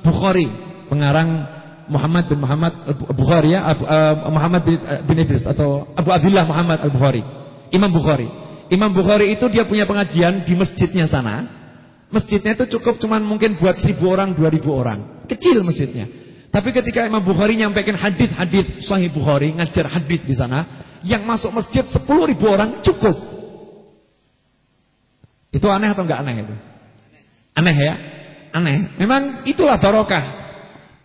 Bukhari, pengarang Muhammad bin Muhammad Bukhari ya, Abu, uh, Muhammad bin, uh, bin Idris atau Abu Abdullah Muhammad Al Bukhari. Imam Bukhari. Imam Bukhari itu dia punya pengajian di masjidnya sana. Masjidnya itu cukup cuman mungkin buat seribu orang, dua ribu orang. Kecil masjidnya. Tapi ketika Imam Bukhari nyampaikan hadis-hadis Sahih Bukhari, ngajar hadis di sana, yang masuk masjid 10 ribu orang cukup. Itu aneh atau enggak aneh itu? Aneh ya? Aneh. Memang itulah barokah.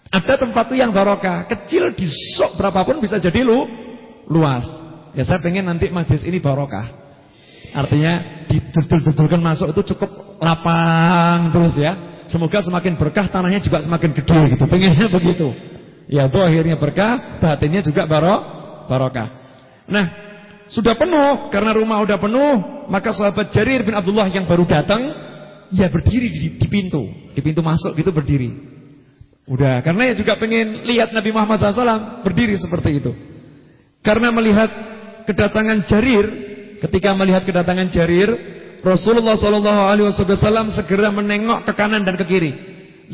Ada tempat tuh yang barokah, kecil di sok berapapun bisa jadi lu luas. Ya saya pengen nanti majlis ini barokah. Artinya didudul-dudulkan masuk itu cukup lapang terus ya. Semoga semakin berkah tanahnya juga semakin gede gitu. Pengennya begitu. Ya bu akhirnya berkah, batinnya juga barok, barokah. Nah, sudah penuh karena rumah udah penuh, maka sahabat Jarir bin Abdullah yang baru datang ya berdiri di, di pintu, di pintu masuk gitu berdiri. Udah, karena ya juga pengen lihat Nabi Muhammad SAW berdiri seperti itu. Karena melihat kedatangan Jarir, ketika melihat kedatangan Jarir, Rasulullah SAW segera menengok ke kanan dan ke kiri.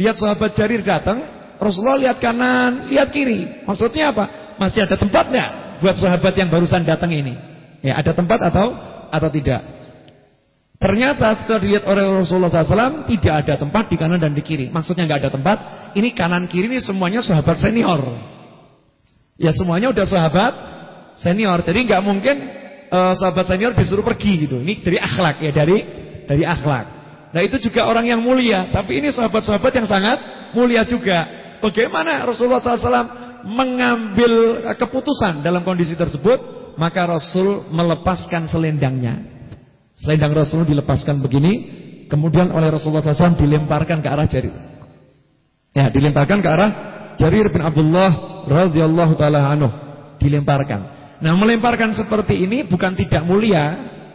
Lihat sahabat Jarir datang, Rasulullah lihat kanan, lihat kiri. Maksudnya apa? Masih ada tempat nggak buat sahabat yang barusan datang ini? Ya, ada tempat atau atau tidak? Ternyata setelah dilihat oleh Rasulullah SAW tidak ada tempat di kanan dan di kiri. Maksudnya nggak ada tempat. Ini kanan kiri ini semuanya sahabat senior. Ya semuanya udah sahabat senior. Jadi nggak mungkin uh, sahabat senior disuruh pergi gitu. Ini dari akhlak ya dari dari akhlak. Nah itu juga orang yang mulia. Tapi ini sahabat-sahabat yang sangat mulia juga. Bagaimana Rasulullah SAW mengambil keputusan dalam kondisi tersebut? Maka Rasul melepaskan selendangnya. Selendang Rasul dilepaskan begini, kemudian oleh Rasulullah SAW dilemparkan ke arah Jarir. Ya, dilemparkan ke arah Jarir bin Abdullah radhiyallahu taala anhu, dilemparkan. Nah, melemparkan seperti ini bukan tidak mulia,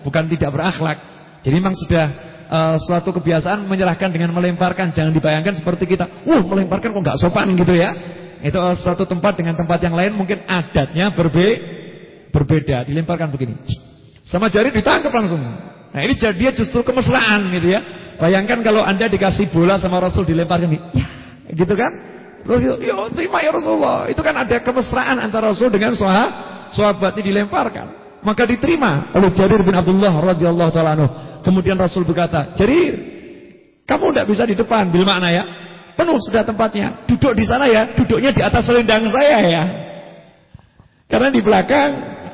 bukan tidak berakhlak. Jadi memang sudah uh, suatu kebiasaan menyerahkan dengan melemparkan, jangan dibayangkan seperti kita, "Uh, melemparkan kok nggak sopan gitu ya." Itu uh, suatu tempat dengan tempat yang lain mungkin adatnya berbe berbeda, dilemparkan begini. Sama jari ditangkap langsung. Nah ini dia justru kemesraan gitu ya. Bayangkan kalau anda dikasih bola sama Rasul dilempar ini, ya, gitu kan? Terus ya terima ya Rasulullah. Itu kan ada kemesraan antara Rasul dengan sahabat, sahabat ini dilemparkan. Maka diterima oleh Jarir bin Abdullah radhiyallahu taala Kemudian Rasul berkata, "Jarir, kamu tidak bisa di depan, bil makna ya. Penuh sudah tempatnya. Duduk di sana ya, duduknya di atas selendang saya ya." Karena di belakang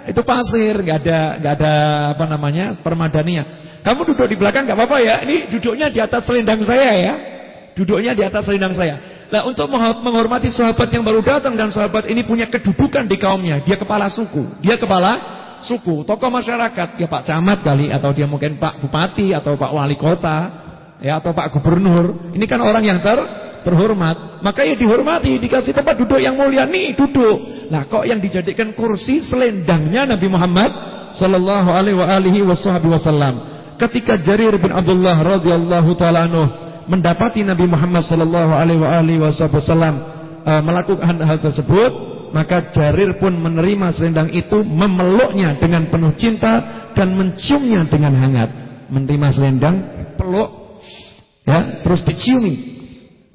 itu pasir, nggak ada nggak ada apa namanya permadaninya. Kamu duduk di belakang nggak apa-apa ya. Ini duduknya di atas selendang saya ya. Duduknya di atas selendang saya. Nah, untuk menghormati sahabat yang baru datang dan sahabat ini punya kedudukan di kaumnya. Dia kepala suku. Dia kepala suku, tokoh masyarakat, ya Pak Camat kali atau dia mungkin Pak Bupati atau Pak Wali Kota, ya atau Pak Gubernur. Ini kan orang yang ter terhormat, maka ya dihormati, dikasih tempat duduk yang mulia nih, duduk. Lah kok yang dijadikan kursi selendangnya Nabi Muhammad sallallahu alaihi wasallam. Ketika Jarir bin Abdullah radhiyallahu taala mendapati Nabi Muhammad sallallahu alaihi wasallam uh, melakukan hal tersebut, maka Jarir pun menerima selendang itu, memeluknya dengan penuh cinta dan menciumnya dengan hangat. Menerima selendang, peluk, ya, terus diciumi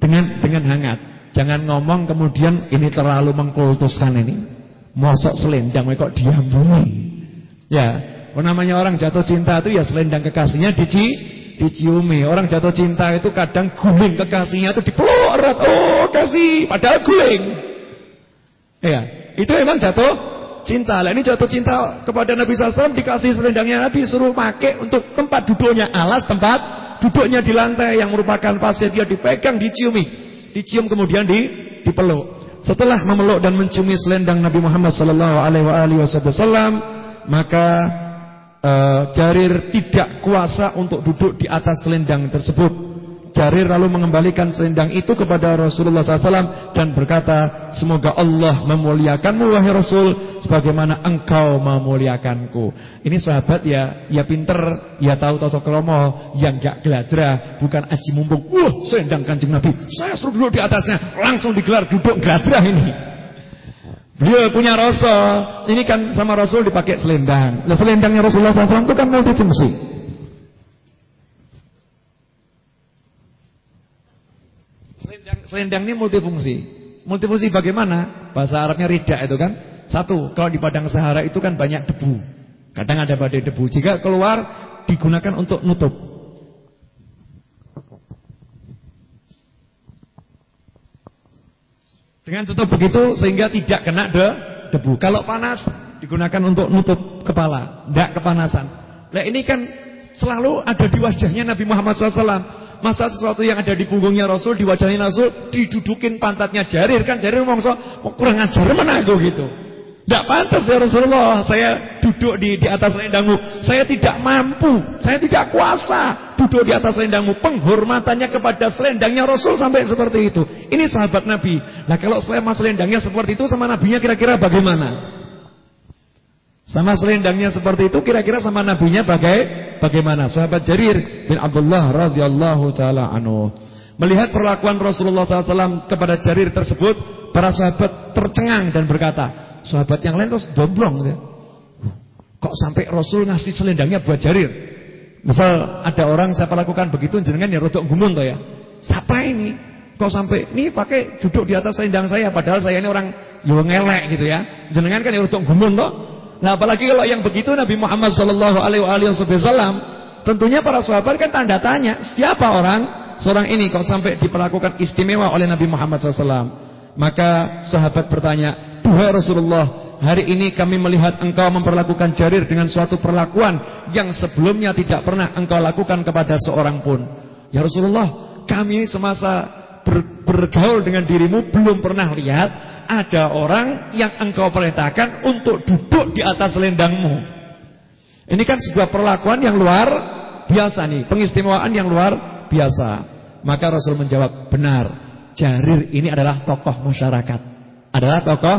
dengan dengan hangat. Jangan ngomong kemudian ini terlalu mengkultuskan ini. Mosok selendang kok diambungi. Ya, namanya orang jatuh cinta itu ya selendang kekasihnya dici diciumi. Orang jatuh cinta itu kadang guling kekasihnya itu dipeluk erat. Oh, kasih, padahal guling. Ya, itu emang jatuh cinta. Lah ini jatuh cinta kepada Nabi SAW dikasih selendangnya Nabi suruh pakai untuk tempat duduknya alas tempat duduknya di lantai yang merupakan pasir dia dipegang, diciumi, dicium kemudian di dipeluk. Setelah memeluk dan menciumi selendang Nabi Muhammad sallallahu alaihi wasallam, maka Jarir tidak kuasa untuk duduk di atas selendang tersebut. Jarir lalu mengembalikan selendang itu kepada Rasulullah SAW dan berkata, semoga Allah memuliakanmu wahai Rasul, sebagaimana engkau memuliakanku. Ini sahabat ya, ya pinter, ya tahu toto kromo, yang gak geladrah, bukan aji mumpung. Wah, selendang kanjeng Nabi, saya suruh duduk di atasnya, langsung digelar duduk geladrah ini. Beliau punya Rasul, ini kan sama Rasul dipakai selendang. Nah, selendangnya Rasulullah SAW itu kan multifungsi. Selendang ini multifungsi. Multifungsi bagaimana? Bahasa Arabnya ridak itu kan. Satu, kalau di padang Sahara itu kan banyak debu. Kadang ada badai debu. Jika keluar digunakan untuk nutup. Dengan tutup begitu sehingga tidak kena de, debu. Kalau panas digunakan untuk nutup kepala, tidak kepanasan. Nah ini kan selalu ada di wajahnya Nabi Muhammad SAW. Masa sesuatu yang ada di punggungnya Rasul, di wajahnya Rasul, didudukin pantatnya Jarir kan Jarir ngomong so, kurang ajar mana itu gitu. Tidak pantas ya Rasulullah Saya duduk di, di atas selendangmu Saya tidak mampu Saya tidak kuasa Duduk di atas selendangmu Penghormatannya kepada selendangnya Rasul Sampai seperti itu. Ini sahabat Nabi. Nah kalau selama selendangnya seperti itu Sama Nabinya kira-kira bagaimana? Sama selendangnya seperti itu Kira-kira sama Nabinya bagai, bagaimana? Sahabat Jarir bin Abdullah radhiyallahu taala anhu. Melihat perlakuan Rasulullah SAW kepada Jarir tersebut Para sahabat tercengang dan berkata Sahabat yang lain terus domblong gitu. Kok sampai Rasul ngasih selendangnya buat Jarir? Misal ada orang siapa lakukan begitu jenengan ya rodok gumun toh ya. Siapa ini? Kok sampai ini pakai duduk di atas selendang saya padahal saya ini orang yo ngelek gitu ya. Jenengan kan ya rodok gumun toh. Nah, apalagi kalau yang begitu Nabi Muhammad sallallahu alaihi wasallam tentunya para sahabat kan tanda tanya, siapa orang seorang ini kok sampai diperlakukan istimewa oleh Nabi Muhammad SAW? Maka sahabat bertanya, Duhai Rasulullah, hari ini kami melihat engkau memperlakukan Jarir dengan suatu perlakuan yang sebelumnya tidak pernah engkau lakukan kepada seorang pun. Ya Rasulullah, kami semasa ber, bergaul dengan dirimu belum pernah lihat ada orang yang engkau perintahkan untuk duduk di atas selendangmu. Ini kan sebuah perlakuan yang luar biasa nih, pengistimewaan yang luar biasa. Maka Rasul menjawab, benar, Jarir ini adalah tokoh masyarakat. Adalah tokoh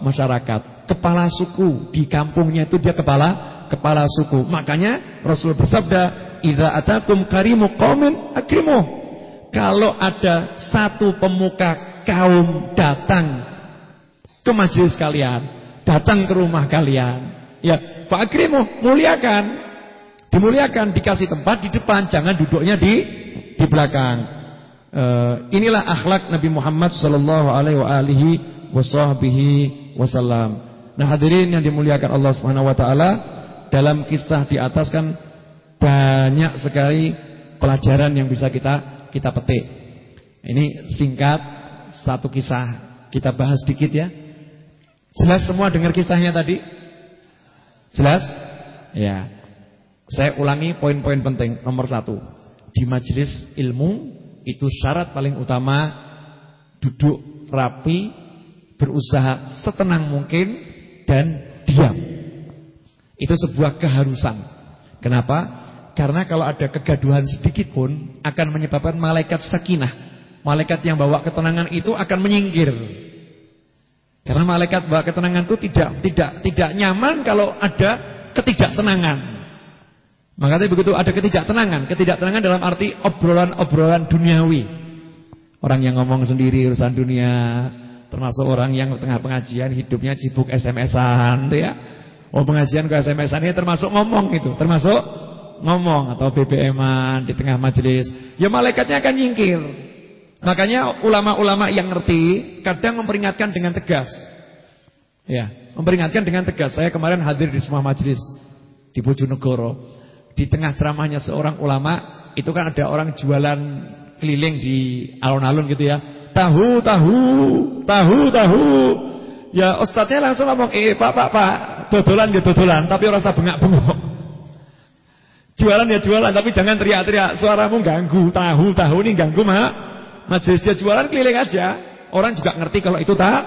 masyarakat, kepala suku di kampungnya itu dia kepala kepala suku. Makanya Rasul bersabda, "Idza atakum karimu qaumin akrimu." Kalau ada satu pemuka kaum datang ke majelis kalian, datang ke rumah kalian, ya, fa'akrimu, muliakan. Dimuliakan, dikasih tempat di depan, jangan duduknya di di belakang. Uh, inilah akhlak Nabi Muhammad sallallahu alaihi wasallam wasallam. Nah, hadirin yang dimuliakan Allah Subhanahu wa taala, dalam kisah di atas kan banyak sekali pelajaran yang bisa kita kita petik. Ini singkat satu kisah kita bahas sedikit ya. Jelas semua dengar kisahnya tadi? Jelas? Ya. Saya ulangi poin-poin penting. Nomor satu, di majelis ilmu itu syarat paling utama duduk rapi berusaha setenang mungkin dan diam. Itu sebuah keharusan. Kenapa? Karena kalau ada kegaduhan sedikit pun akan menyebabkan malaikat sakinah. Malaikat yang bawa ketenangan itu akan menyingkir. Karena malaikat bawa ketenangan itu tidak tidak tidak nyaman kalau ada ketidaktenangan. Makanya begitu ada ketidaktenangan, ketidaktenangan dalam arti obrolan-obrolan duniawi. Orang yang ngomong sendiri urusan dunia, Termasuk orang yang tengah pengajian hidupnya sibuk SMS-an ya. Oh pengajian ke SMS-an ini termasuk ngomong itu, termasuk ngomong atau BBM-an di tengah majelis. Ya malaikatnya akan nyingkir. Makanya ulama-ulama yang ngerti kadang memperingatkan dengan tegas. Ya, memperingatkan dengan tegas. Saya kemarin hadir di semua majelis di Bojonegoro. Di tengah ceramahnya seorang ulama, itu kan ada orang jualan keliling di alun-alun gitu ya tahu, tahu, tahu, tahu. Ya ustadznya langsung ngomong, eh pak, pak, pak, dodolan ya dodolan, tapi rasa bengak-bengok. Jualan ya jualan, tapi jangan teriak-teriak, suaramu ganggu, tahu, tahu ini ganggu mak. Majelisnya jualan keliling aja, orang juga ngerti kalau itu tak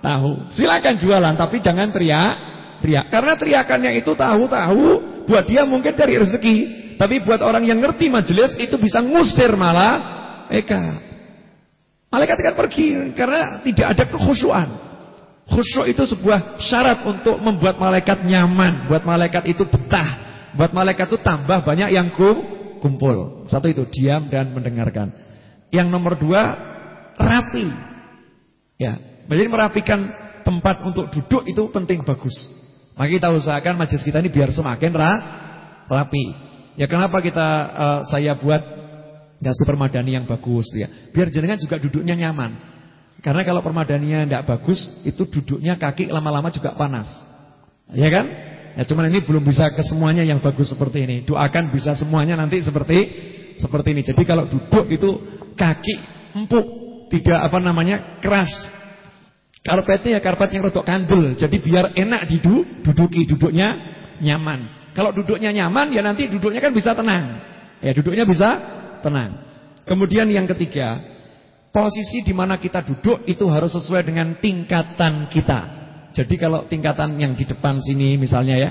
tahu. Silakan jualan, tapi jangan teriak, teriak. Karena teriakannya itu tahu, tahu, buat dia mungkin cari rezeki. Tapi buat orang yang ngerti majelis itu bisa ngusir malah Eka. Malaikat akan pergi karena tidak ada kekhusyuan. Khusyuk itu sebuah syarat untuk membuat malaikat nyaman, buat malaikat itu betah, buat malaikat itu tambah banyak yang kumpul. Satu itu diam dan mendengarkan. Yang nomor dua rapi. Ya, jadi merapikan tempat untuk duduk itu penting bagus. Maka kita usahakan majelis kita ini biar semakin rapi. Ya kenapa kita uh, saya buat Dasi permadani yang bagus ya. Biar jenengan juga duduknya nyaman. Karena kalau permadaninya tidak bagus, itu duduknya kaki lama-lama juga panas. Ya kan? Ya cuman ini belum bisa ke semuanya yang bagus seperti ini. Doakan bisa semuanya nanti seperti seperti ini. Jadi kalau duduk itu kaki empuk, tidak apa namanya keras. Karpetnya ya karpet yang rodok kandel, jadi biar enak duduk, duduki, duduknya nyaman. Kalau duduknya nyaman ya nanti duduknya kan bisa tenang. Ya duduknya bisa tenang. Kemudian yang ketiga, posisi di mana kita duduk itu harus sesuai dengan tingkatan kita. Jadi kalau tingkatan yang di depan sini misalnya ya,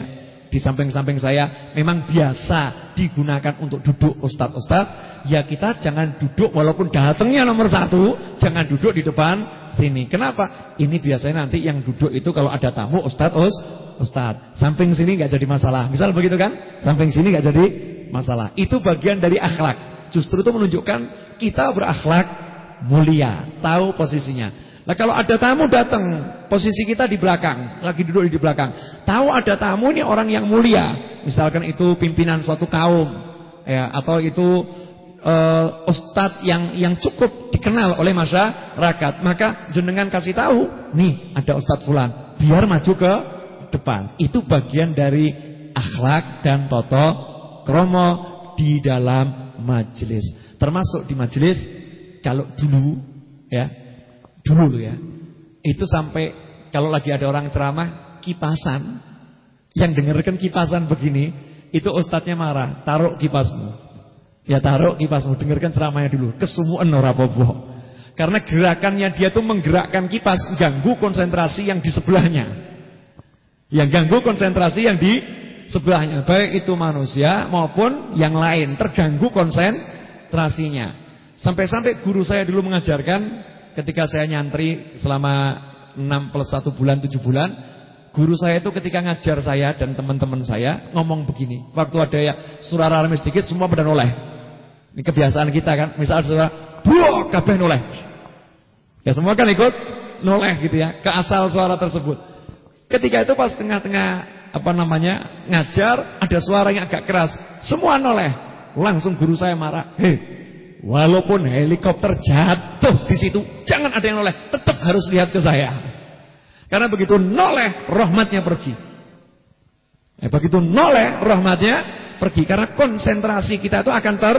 di samping-samping saya memang biasa digunakan untuk duduk ustadz-ustadz, ya kita jangan duduk walaupun datangnya nomor satu, jangan duduk di depan sini. Kenapa? Ini biasanya nanti yang duduk itu kalau ada tamu ustadz, us, ustadz. Samping sini nggak jadi masalah. Misal begitu kan? Samping sini nggak jadi masalah. Itu bagian dari akhlak. Justru itu menunjukkan kita berakhlak mulia, tahu posisinya. Nah kalau ada tamu datang, posisi kita di belakang, lagi duduk di belakang. Tahu ada tamu ini orang yang mulia, misalkan itu pimpinan suatu kaum, ya atau itu uh, ustadz yang yang cukup dikenal oleh masyarakat, maka jenengan kasih tahu, nih ada ustadz fulan, biar maju ke depan. Itu bagian dari akhlak dan toto kromo di dalam majelis. Termasuk di majelis kalau dulu ya Dulu ya. Itu sampai kalau lagi ada orang ceramah kipasan yang dengarkan kipasan begini, itu ustadznya marah, taruh kipasmu. Ya taruh kipasmu, dengarkan ceramahnya dulu. Kesumuan ora apa Karena gerakannya dia tuh menggerakkan kipas ganggu konsentrasi yang di sebelahnya. Yang ganggu konsentrasi yang di sebelahnya, baik itu manusia maupun yang lain, terganggu konsentrasinya. Sampai-sampai guru saya dulu mengajarkan ketika saya nyantri selama 6 plus 1 bulan 7 bulan Guru saya itu ketika ngajar saya dan teman-teman saya ngomong begini Waktu ada ya surah rame sedikit semua pada noleh. Ini kebiasaan kita kan Misalnya surah buah kabeh noleh. Ya semua kan ikut noleh gitu ya Ke asal suara tersebut. Ketika itu pas tengah-tengah apa namanya ngajar ada suara yang agak keras Semua noleh Langsung guru saya marah Hei Walaupun helikopter jatuh di situ, jangan ada yang noleh, tetap harus lihat ke saya. Karena begitu noleh, rahmatnya pergi. Eh, begitu noleh, rahmatnya pergi. Karena konsentrasi kita itu akan ter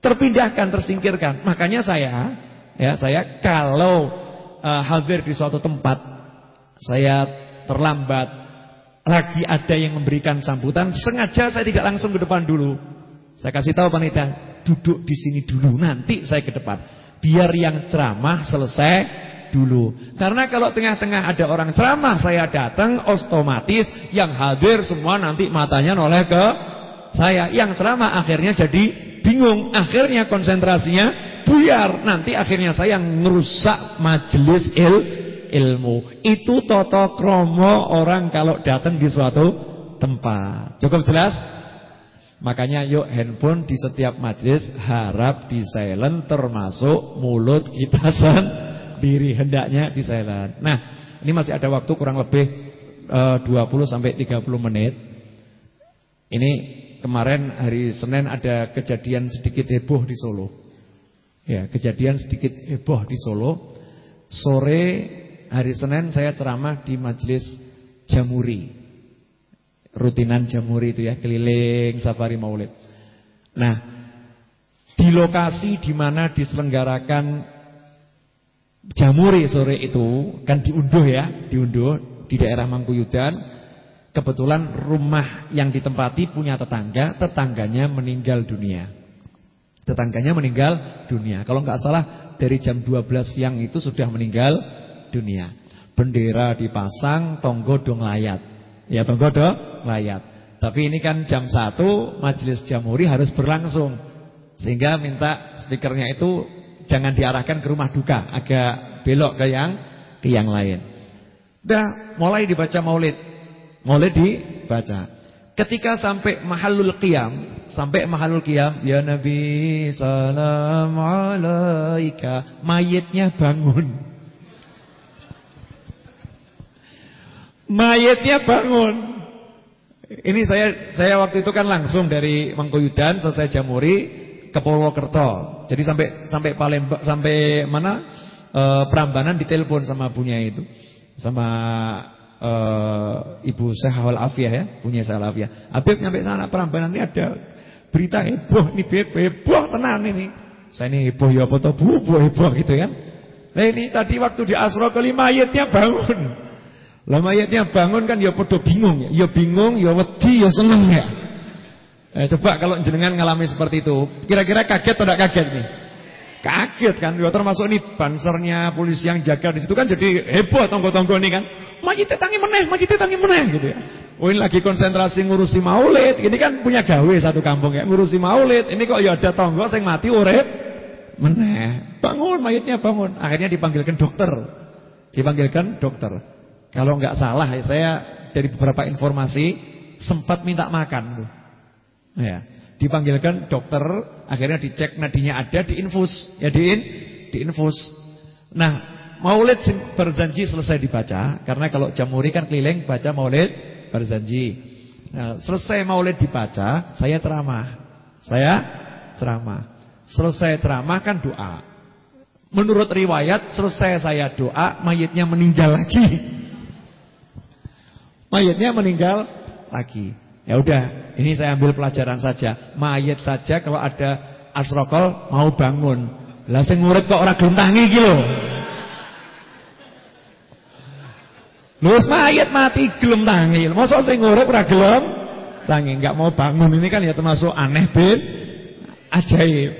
terpindahkan, tersingkirkan. Makanya saya, ya saya kalau uh, hadir di suatu tempat, saya terlambat, lagi ada yang memberikan sambutan, sengaja saya tidak langsung ke depan dulu. Saya kasih tahu panitia, duduk di sini dulu, nanti saya ke depan. Biar yang ceramah selesai dulu. Karena kalau tengah-tengah ada orang ceramah, saya datang, otomatis yang hadir semua nanti matanya noleh ke saya. Yang ceramah akhirnya jadi bingung, akhirnya konsentrasinya buyar. Nanti akhirnya saya ngerusak majelis il ilmu. Itu toto kromo orang kalau datang di suatu tempat. Cukup jelas? Makanya yuk handphone di setiap majlis harap di silent termasuk mulut kita sendiri hendaknya di silent. Nah, ini masih ada waktu kurang lebih uh, 20 sampai 30 menit. Ini kemarin hari Senin ada kejadian sedikit heboh di Solo. Ya, kejadian sedikit heboh di Solo. Sore hari Senin saya ceramah di majlis Jamuri rutinan jamuri itu ya, keliling safari maulid. Nah, di lokasi di mana diselenggarakan jamuri sore itu kan diunduh ya, diunduh di daerah Mangkuyudan. Kebetulan rumah yang ditempati punya tetangga, tetangganya meninggal dunia. Tetangganya meninggal dunia. Kalau nggak salah dari jam 12 siang itu sudah meninggal dunia. Bendera dipasang, tonggo dong layat. Ya tonggo dong layat. Tapi ini kan jam 1 majelis jamuri harus berlangsung. Sehingga minta speakernya itu jangan diarahkan ke rumah duka, agak belok ke yang ke yang lain. Dah mulai dibaca maulid. Maulid dibaca. Ketika sampai mahalul qiyam, sampai mahalul qiyam, ya Nabi salam alaika, mayitnya bangun. Mayitnya bangun. Ini saya saya waktu itu kan langsung dari Mangkuyudan selesai Jamuri ke Purwokerto. Jadi sampai sampai Palembang sampai mana e, Prambanan ditelepon sama punya itu. Sama e, Ibu Sehawal Afiyah ya, punya Sehawal Afiyah. Habib nyampe sana Prambanan ini ada berita heboh, ini heboh, heboh tenan ini. Saya ini heboh ya apa toh heboh gitu kan. Nah ini tadi waktu di Asro kali mayatnya bangun. Lah mayatnya bangun kan ya podo bingung ya. Ya bingung, ya wedi, ya seneng ya. Eh, coba kalau jenengan ngalami seperti itu, kira-kira kaget atau tidak kaget nih? Kaget kan, ya termasuk ini bansernya polisi yang jaga di situ kan jadi heboh tonggo-tonggo ini kan. Mayitnya tangi meneh, mayitnya tangi meneh gitu ya. Oh ini lagi konsentrasi ngurusi maulid, ini kan punya gawe satu kampung ya, ngurusi maulid. Ini kok ya ada tonggo yang mati urip meneh. Bangun mayitnya bangun. Akhirnya dipanggilkan dokter. Dipanggilkan dokter. Kalau nggak salah saya dari beberapa informasi sempat minta makan Ya, dipanggilkan dokter, akhirnya dicek nadinya ada, diinfus, ya diin, diinfus. Nah, Maulid berjanji selesai dibaca, karena kalau jamuri kan keliling baca Maulid berjanji. Nah, selesai Maulid dibaca, saya ceramah. Saya ceramah. Selesai ceramah kan doa. Menurut riwayat, selesai saya doa, mayitnya meninggal lagi. Mayitnya meninggal lagi. Ya udah, ini saya ambil pelajaran saja. Mayat saja kalau ada asrokol mau bangun. Lah sing urip kok ora gelem tangi iki lho. Lus mayat mati gelem tangi. Mosok sing urip ora gelem tangi, enggak mau bangun. Ini kan ya termasuk aneh bin ajaib.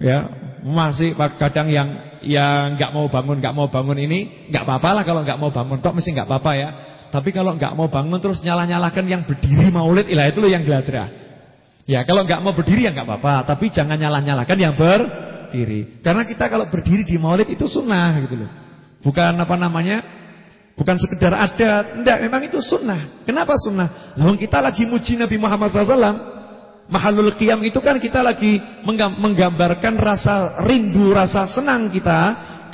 Ya, masih kadang yang yang enggak mau bangun, enggak mau bangun ini enggak apa-apa lah kalau enggak mau bangun. Tok mesti enggak apa-apa ya. Tapi kalau nggak mau bangun terus nyala-nyalakan yang berdiri maulid, ilah itu loh yang geladra. Ya kalau nggak mau berdiri ya nggak apa-apa, tapi jangan nyala-nyalakan yang berdiri. Karena kita kalau berdiri di maulid itu sunnah gitu loh. Bukan apa namanya? Bukan sekedar adat, enggak, memang itu sunnah. Kenapa sunnah? Lalu kita lagi muji Nabi Muhammad SAW. Mahalul qiyam itu kan kita lagi menggambarkan rasa rindu, rasa senang kita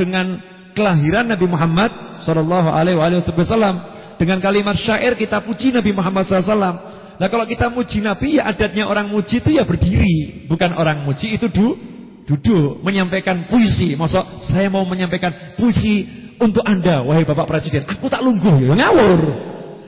dengan kelahiran Nabi Muhammad wasallam. Dengan kalimat syair kita puji Nabi Muhammad SAW. Nah kalau kita muji Nabi ya adatnya orang muji itu ya berdiri. Bukan orang muji itu du, duduk. Menyampaikan puisi. Maksud saya mau menyampaikan puisi untuk anda. Wahai Bapak Presiden. Aku tak lungguh ya ngawur.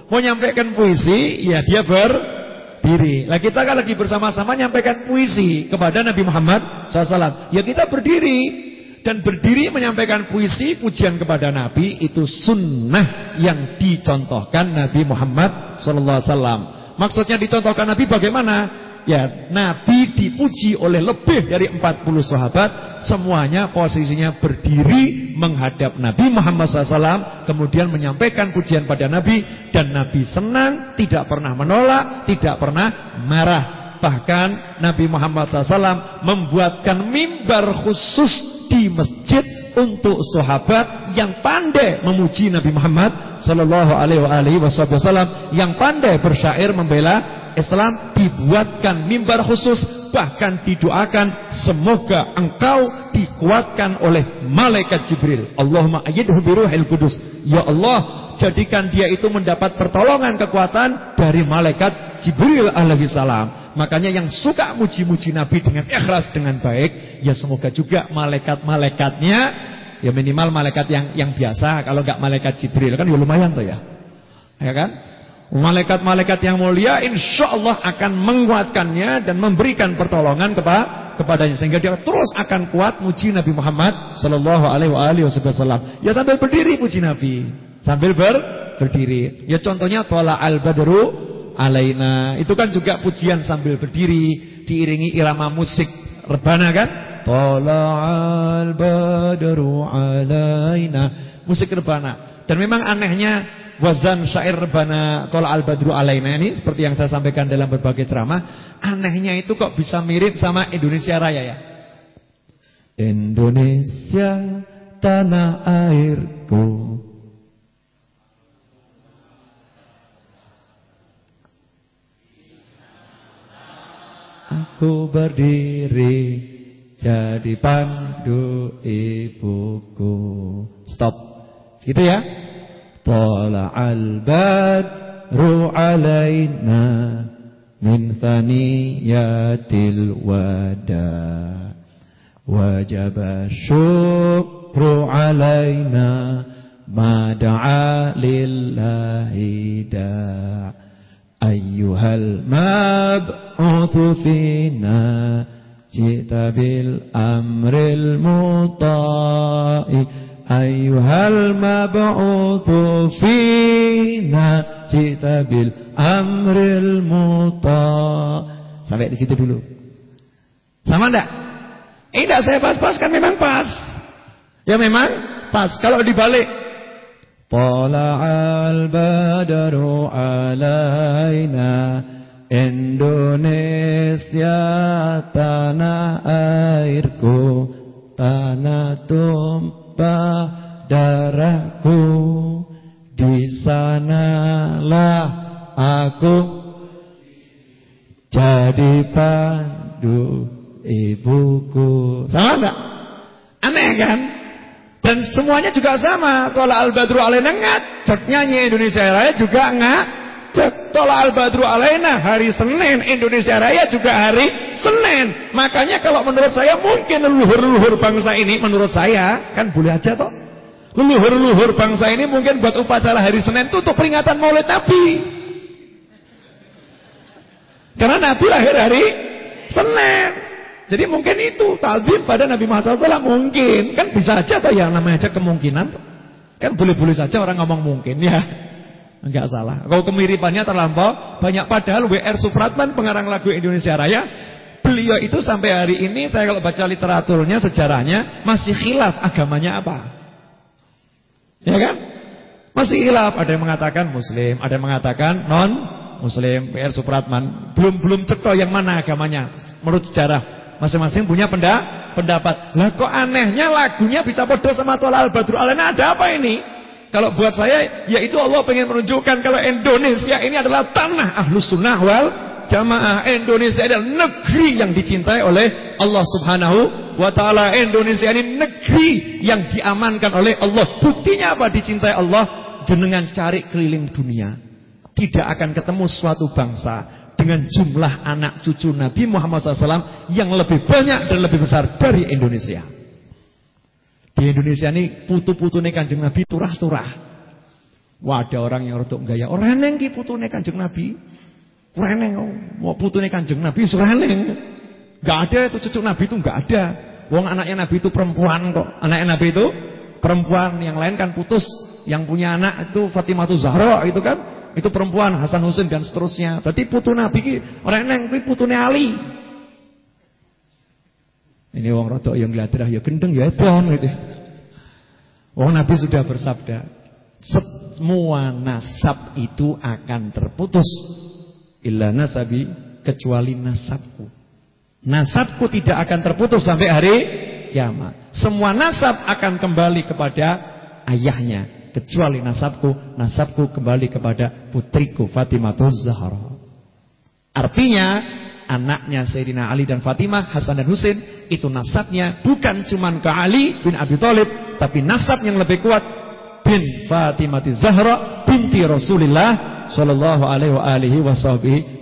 Mau menyampaikan puisi ya dia berdiri. Nah kita kan lagi bersama-sama menyampaikan puisi kepada Nabi Muhammad SAW. Ya kita berdiri dan berdiri menyampaikan puisi pujian kepada Nabi itu sunnah yang dicontohkan Nabi Muhammad sallallahu alaihi wasallam. Maksudnya dicontohkan Nabi bagaimana? Ya, Nabi dipuji oleh lebih dari 40 sahabat, semuanya posisinya berdiri menghadap Nabi Muhammad SAW, kemudian menyampaikan pujian pada Nabi, dan Nabi senang, tidak pernah menolak, tidak pernah marah. Bahkan Nabi Muhammad SAW membuatkan mimbar khusus di masjid untuk sahabat yang pandai memuji Nabi Muhammad sallallahu alaihi wasallam yang pandai bersyair membela Islam dibuatkan mimbar khusus bahkan didoakan semoga engkau dikuatkan oleh malaikat Jibril. Allahumma ayyidhu biruhil kudus ya Allah jadikan dia itu mendapat pertolongan kekuatan dari malaikat Jibril alaihi salam Makanya yang suka muji-muji Nabi dengan ikhlas dengan baik, ya semoga juga malaikat-malaikatnya ya minimal malaikat yang yang biasa, kalau enggak malaikat Jibril kan ya lumayan tuh ya. Ya kan? Malaikat-malaikat yang mulia insya Allah akan menguatkannya dan memberikan pertolongan kepada kepadanya sehingga dia terus akan kuat muji Nabi Muhammad sallallahu alaihi wasallam. Ya sambil berdiri muji Nabi, sambil ber, berdiri. Ya contohnya tola al-badru alaina. Itu kan juga pujian sambil berdiri diiringi irama musik rebana kan? Tala'al badru alaina. Musik rebana. Dan memang anehnya wazan syair rebana Tala'al badru alaina ini seperti yang saya sampaikan dalam berbagai ceramah, anehnya itu kok bisa mirip sama Indonesia Raya ya. Indonesia tanah airku Aku berdiri jadi pandu ibuku. Stop. Gitu ya. Tala'al badru alaina min thaniyatil wada. Wajib syukru alaina ma da'a lillahi da' أيها المبعوث فينا جئت بالأمر المطاع Ayuhal mab'uthu fina Cita bil amril muta Sampai di situ dulu Sama enggak? Eh, enggak saya pas-pas kan memang pas Ya memang pas Kalau dibalik Tala'al badaru alaina Indonesia tanah airku Tanah tumpah darahku Di sanalah aku Jadi pandu ibuku Sama enggak? Aneh kan? Dan semuanya juga sama. Kalau Al-Badru Alaina ngacak Nyanyi Indonesia Raya juga ngacak Tola al-badru alaina hari Senin Indonesia Raya juga hari Senin. Makanya kalau menurut saya mungkin leluhur-leluhur bangsa ini Menurut saya kan boleh aja toh. Leluhur-leluhur bangsa ini mungkin buat upacara hari Senin itu untuk peringatan maulid Nabi. Karena Nabi lahir hari Senin Jadi mungkin itu Talbim pada Nabi Muhammad SAW Mungkin Kan bisa aja toh yang namanya aja kemungkinan toh. Kan boleh-boleh saja orang ngomong mungkin ya Enggak salah. Kalau kemiripannya terlampau banyak padahal WR Supratman pengarang lagu Indonesia Raya beliau itu sampai hari ini saya kalau baca literaturnya sejarahnya masih khilaf agamanya apa. Ya kan? Masih khilaf, ada yang mengatakan muslim, ada yang mengatakan non muslim. WR Supratman belum belum cekto yang mana agamanya menurut sejarah. Masing-masing punya pendapat. Lah kok anehnya lagunya bisa bodoh sama Tolal Badru Alena ada apa ini? Kalau buat saya, yaitu Allah pengen menunjukkan kalau Indonesia ini adalah tanah ahlus sunnah wal jamaah. Indonesia adalah negeri yang dicintai oleh Allah subhanahu wa ta'ala. Indonesia ini negeri yang diamankan oleh Allah. Buktinya apa dicintai Allah? Jenengan cari keliling dunia. Tidak akan ketemu suatu bangsa dengan jumlah anak cucu Nabi Muhammad SAW yang lebih banyak dan lebih besar dari Indonesia. Di Indonesia ini putu-putune Kanjeng Nabi turah-turah. Wah, ada orang yang rotok gaya. Oh, reneng ki putune Kanjeng Nabi. Reneng oh, mau putune Kanjeng Nabi reneng. Enggak ada itu cucu Nabi itu enggak ada. Wong anaknya Nabi itu perempuan kok. Anaknya Nabi itu perempuan, yang lain kan putus. Yang punya anak itu Fatimah Zahra itu kan. Itu perempuan Hasan Husain dan seterusnya. Berarti putu Nabi ki reneng ki putune Ali. Ini wong rodok yang gladrah ya gendeng ya edan gitu. Wong Nabi sudah bersabda, semua nasab itu akan terputus illa nasabi kecuali nasabku. Nasabku tidak akan terputus sampai hari kiamat. Semua nasab akan kembali kepada ayahnya kecuali nasabku, nasabku kembali kepada putriku Fatimah Zahra. Artinya anaknya Sayyidina Ali dan Fatimah, Hasan dan Husain, itu nasabnya bukan cuma ke Ali bin Abi Thalib, tapi nasab yang lebih kuat bin Fatimah Zahra binti Rasulullah sallallahu alaihi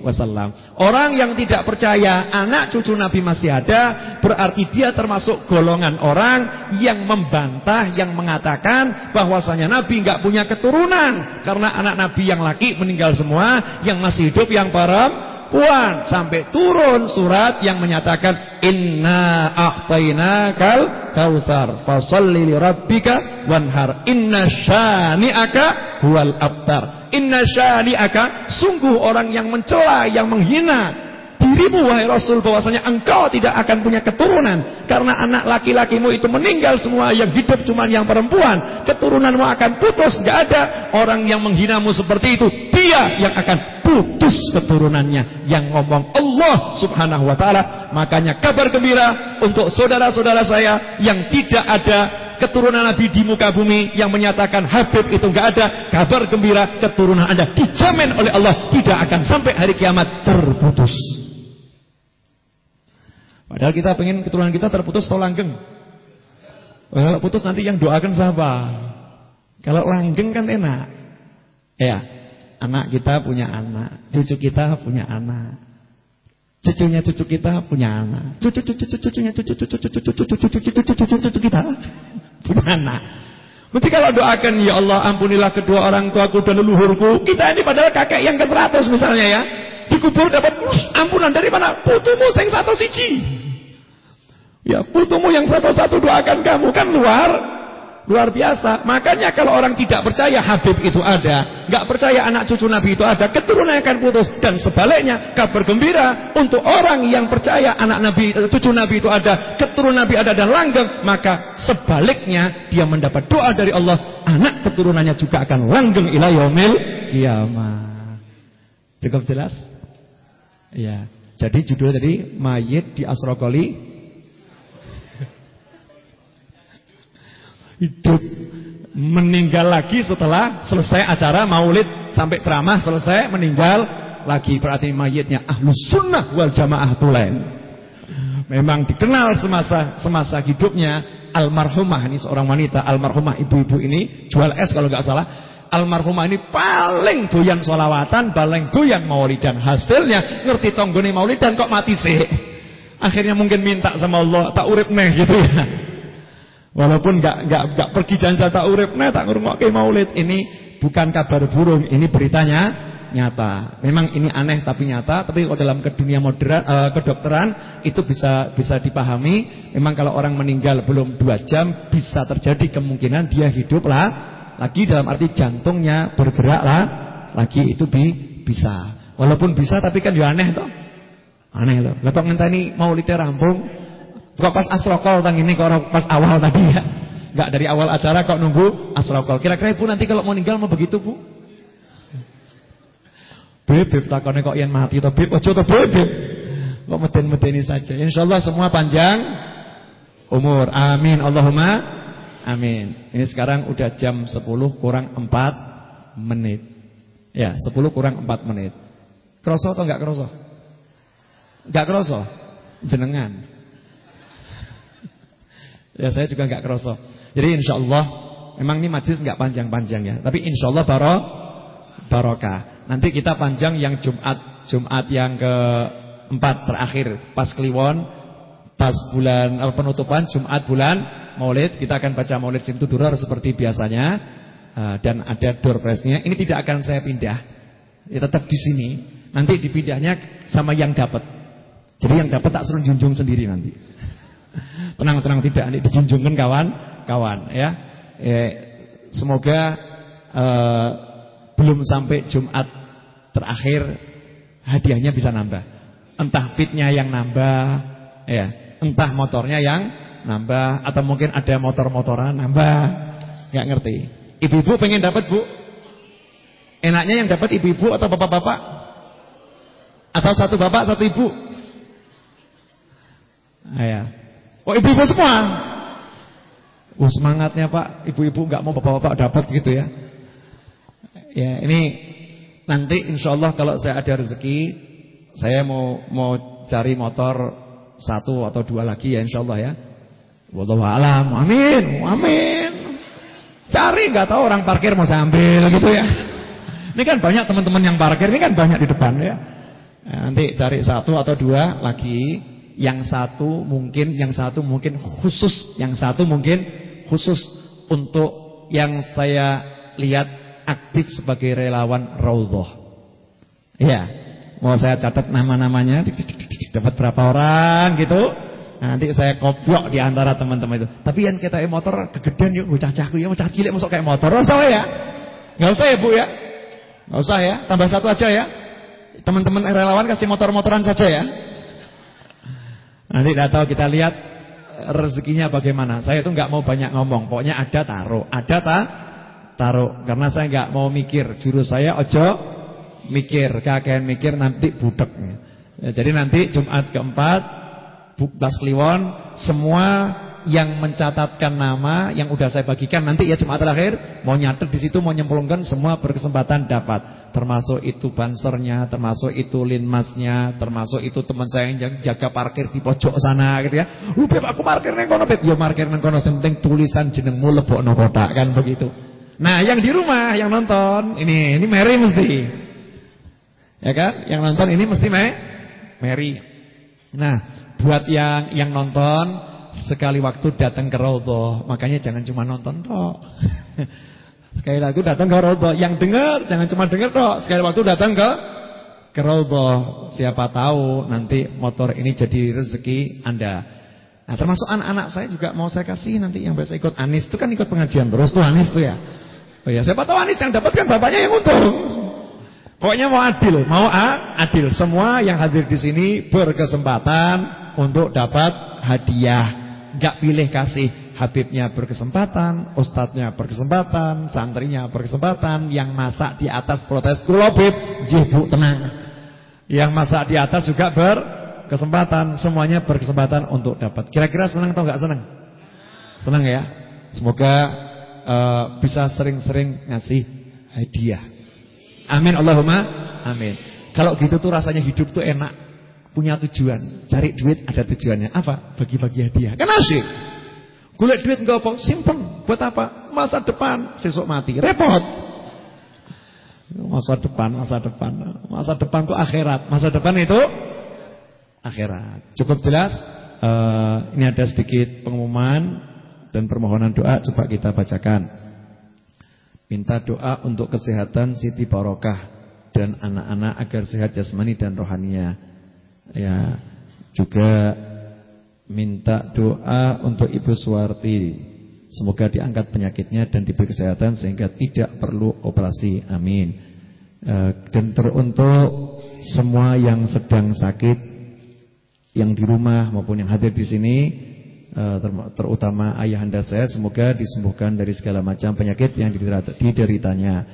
wasallam. Orang yang tidak percaya anak cucu Nabi masih ada, berarti dia termasuk golongan orang yang membantah, yang mengatakan bahwasanya Nabi enggak punya keturunan karena anak Nabi yang laki meninggal semua, yang masih hidup yang para Puan sampai turun surat yang menyatakan inna a'tainakal kautsar fasalli li rabbika wanhar. Inna syani'aka huwal abtar. Inna syani'aka sungguh orang yang mencela yang menghina dirimu wahai Rasul bahwasanya engkau tidak akan punya keturunan. Karena anak laki-lakimu itu meninggal semua yang hidup cuma yang perempuan. Keturunanmu akan putus gak ada orang yang menghinamu seperti itu. Dia yang akan putus keturunannya yang ngomong Allah subhanahu wa ta'ala makanya kabar gembira untuk saudara-saudara saya yang tidak ada keturunan Nabi di muka bumi yang menyatakan Habib itu enggak ada kabar gembira keturunan Anda dijamin oleh Allah tidak akan sampai hari kiamat terputus Padahal kita pengen keturunan kita terputus atau langgeng. Kalau putus nanti yang doakan siapa? Kalau langgeng kan enak. Ya, Anak kita punya anak, cucu kita punya anak. Cucunya cucu kita punya anak. Cucu-cucu-cucunya cucu-cucu-cucu-cucu-cucu-cucu-cucu kita punya anak. Berarti kalau doakan ya Allah ampunilah kedua orang tuaku dan leluhurku. Kita ini padahal kakek yang ke-100 misalnya ya. Dikubur dapat ampunan dari mana? Putumu yang satu siji. Ya putumu yang 101 doakan kamu kan luar Luar biasa. Makanya kalau orang tidak percaya Habib itu ada, nggak percaya anak cucu Nabi itu ada, keturunan akan putus. Dan sebaliknya, kabar gembira untuk orang yang percaya anak Nabi, cucu Nabi itu ada, keturunan Nabi ada dan langgeng, maka sebaliknya dia mendapat doa dari Allah, anak keturunannya juga akan langgeng ila yaumil kiamat. Cukup jelas? Ya. Jadi judul tadi mayit di Asrokoli hidup meninggal lagi setelah selesai acara maulid sampai ceramah selesai meninggal lagi. Berarti mayitnya ahlus sunnah wal jamaah tulen memang dikenal semasa semasa hidupnya almarhumah ini seorang wanita almarhumah ibu-ibu ini jual es kalau nggak salah. Almarhumah ini paling doyan solawatan paling doyan maulidan hasilnya ngerti tonggone maulidan kok mati sih? Akhirnya mungkin minta sama Allah tak urip neh gitu ya Walaupun enggak enggak enggak pergi janji tak urip nah tak ngrungokke maulid. Ini bukan kabar burung, ini beritanya nyata. Memang ini aneh tapi nyata, tapi kalau dalam ke dunia modern uh, kedokteran itu bisa bisa dipahami. Memang kalau orang meninggal belum dua jam bisa terjadi kemungkinan dia hidup lah lagi dalam arti jantungnya bergerak lah lagi itu bi bisa. Walaupun bisa tapi kan juga aneh toh. Aneh loh. Kok ngenteni maulidnya rampung Kok pas asrokol tang ini kok pas awal tadi ya. Enggak dari awal acara kok nunggu asrokol. Kira-kira Ibu nanti kalau mau meninggal mau begitu, Bu? Bebek takone kok yang mati to, Beb? To, Beb. Kok meden-medeni saja. Insyaallah semua panjang umur. Amin. Allahumma amin. Ini sekarang udah jam 10 kurang 4 menit. Ya, 10 kurang 4 menit. Kroso atau enggak kroso? Enggak kroso. Jenengan. Ya saya juga nggak kerosok. Jadi insya Allah memang ini majlis nggak panjang-panjang ya. Tapi insya Allah baro barokah. Nanti kita panjang yang Jumat Jumat yang ke empat terakhir pas Kliwon pas bulan eh, penutupan Jumat bulan Maulid kita akan baca Maulid Sintu Durar seperti biasanya uh, dan ada door prize-nya. Ini tidak akan saya pindah. Ya tetap di sini. Nanti dipindahnya sama yang dapat. Jadi yang dapat tak suruh junjung sendiri nanti. Tenang-tenang tidak ini dijunjungkan kawan-kawan ya. Eh, semoga eh, belum sampai Jumat terakhir hadiahnya bisa nambah. Entah pitnya yang nambah ya, entah motornya yang nambah atau mungkin ada motor-motoran nambah. nggak ngerti. Ibu-ibu pengen dapat, Bu? Enaknya yang dapat ibu-ibu atau bapak-bapak? Atau satu bapak, satu ibu? Ayah. Oh ibu-ibu semua. Oh semangatnya Pak, ibu-ibu nggak mau bapak-bapak dapat gitu ya. Ya ini nanti insya Allah kalau saya ada rezeki, saya mau mau cari motor satu atau dua lagi ya insya Allah ya. Wallahu alam, amin, amin. Cari nggak tahu orang parkir mau saya ambil gitu ya. Ini kan banyak teman-teman yang parkir, ini kan banyak di depan ya nanti cari satu atau dua lagi yang satu mungkin yang satu mungkin khusus, yang satu mungkin khusus untuk yang saya lihat aktif sebagai relawan Raudhah. Iya. Mau saya catat nama-namanya dapat berapa orang gitu. Nanti saya kopiok di antara teman-teman itu. Tapi yang kita motor kegedean yuk cacahku ya, mau cilik masuk kayak motor. Enggak usah ya. Enggak usah ya, Bu ya. Enggak usah ya, tambah satu aja ya. Teman-teman relawan kasih motor-motoran saja ya. Nanti tidak tahu kita lihat eh, rezekinya bagaimana. Saya itu nggak mau banyak ngomong. Pokoknya ada taruh, ada tak taruh. Karena saya nggak mau mikir. Juru saya ojo mikir, kakek mikir nanti budek. Ya, jadi nanti Jumat keempat, Buktas Kliwon, semua yang mencatatkan nama yang udah saya bagikan nanti ya Jumat terakhir mau nyatet di situ mau nyemplungkan semua berkesempatan dapat. Termasuk itu bansernya termasuk itu linmasnya termasuk itu teman saya yang jaga parkir di pojok sana gitu ya. Lu beb aku parkir neng kono beb. Ya parkir neng kono penting tulisan jenengmu lebokno kotak kan begitu. Nah yang di rumah yang nonton ini ini Mary mesti. Ya kan? Yang nonton ini mesti me Mary. Nah buat yang yang nonton sekali waktu datang ke Raudhah. Makanya jangan cuma nonton tok. sekali lagi datang ke Raudhah. Yang dengar jangan cuma dengar tok. Sekali waktu datang ke ke. Siapa tahu nanti motor ini jadi rezeki Anda. Nah termasuk anak-anak saya juga mau saya kasih nanti yang biasa ikut Anis itu kan ikut pengajian terus tuh Anis tuh ya. Oh ya siapa tahu Anis yang dapat kan bapaknya yang untung. Pokoknya mau adil, mau a, adil. Semua yang hadir di sini berkesempatan untuk dapat hadiah. Gak pilih kasih. Habibnya berkesempatan, ustadznya berkesempatan, santrinya berkesempatan, yang masak di atas protes kulobib, jibu tenang. Yang masak di atas juga ber kesempatan, semuanya berkesempatan untuk dapat. Kira-kira senang atau enggak senang? Senang ya? Semoga uh, bisa sering-sering ngasih hadiah. Amin Allahumma amin. Kalau gitu tuh rasanya hidup tuh enak. Punya tujuan, cari duit ada tujuannya. Apa? Bagi-bagi hadiah. Kan asik. Golek duit enggak apa? Simpen. Buat apa? Masa depan, sesuk mati. Repot. Masa depan, masa depan. Masa depan tuh akhirat. Masa depan itu akhirat. Cukup jelas? Uh, ini ada sedikit pengumuman dan permohonan doa coba kita bacakan. Minta doa untuk kesehatan Siti Barokah dan anak-anak agar sehat jasmani dan rohaninya. Ya, juga minta doa untuk Ibu Suwarti. Semoga diangkat penyakitnya dan diberi kesehatan sehingga tidak perlu operasi. Amin. Uh, dan teruntuk semua yang sedang sakit yang di rumah maupun yang hadir di sini eh, terutama ayahanda saya semoga disembuhkan dari segala macam penyakit yang dideritanya.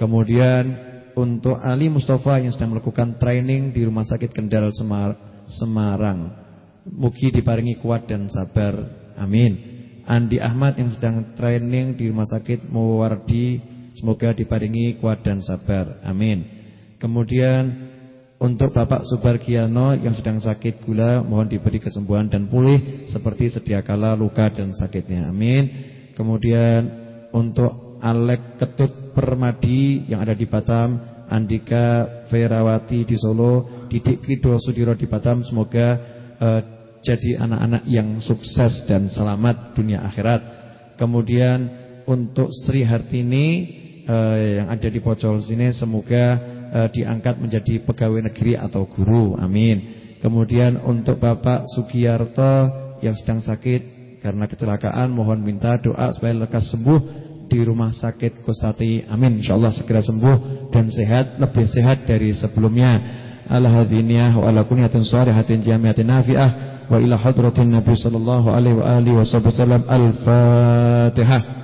Kemudian untuk Ali Mustafa yang sedang melakukan training di Rumah Sakit Kendal Semar, Semarang, mugi diparingi kuat dan sabar. Amin. Andi Ahmad yang sedang training di Rumah Sakit Muwardi, semoga diparingi kuat dan sabar. Amin. Kemudian untuk Bapak Subargiano yang sedang sakit gula mohon diberi kesembuhan dan pulih seperti sedia kala luka dan sakitnya. Amin. Kemudian untuk Alek Ketut Permadi yang ada di Batam, Andika Ferawati di Solo, Didik Kido Sudiro di Batam semoga uh, jadi anak-anak yang sukses dan selamat dunia akhirat. Kemudian untuk Sri Hartini uh, yang ada di Pocol sini semoga uh, diangkat menjadi pegawai negeri atau guru. Amin. Kemudian untuk Bapak Sugiyarto yang sedang sakit karena kecelakaan mohon minta doa supaya lekas sembuh di rumah sakit Kostati. Amin. Insyaallah segera sembuh dan sehat lebih sehat dari sebelumnya. Ala hadiniyah wa ala salihatin jamiatin nafi'ah wa ila hadratin Nabi sallallahu alaihi wa alihi wasallam. Al-Fatihah.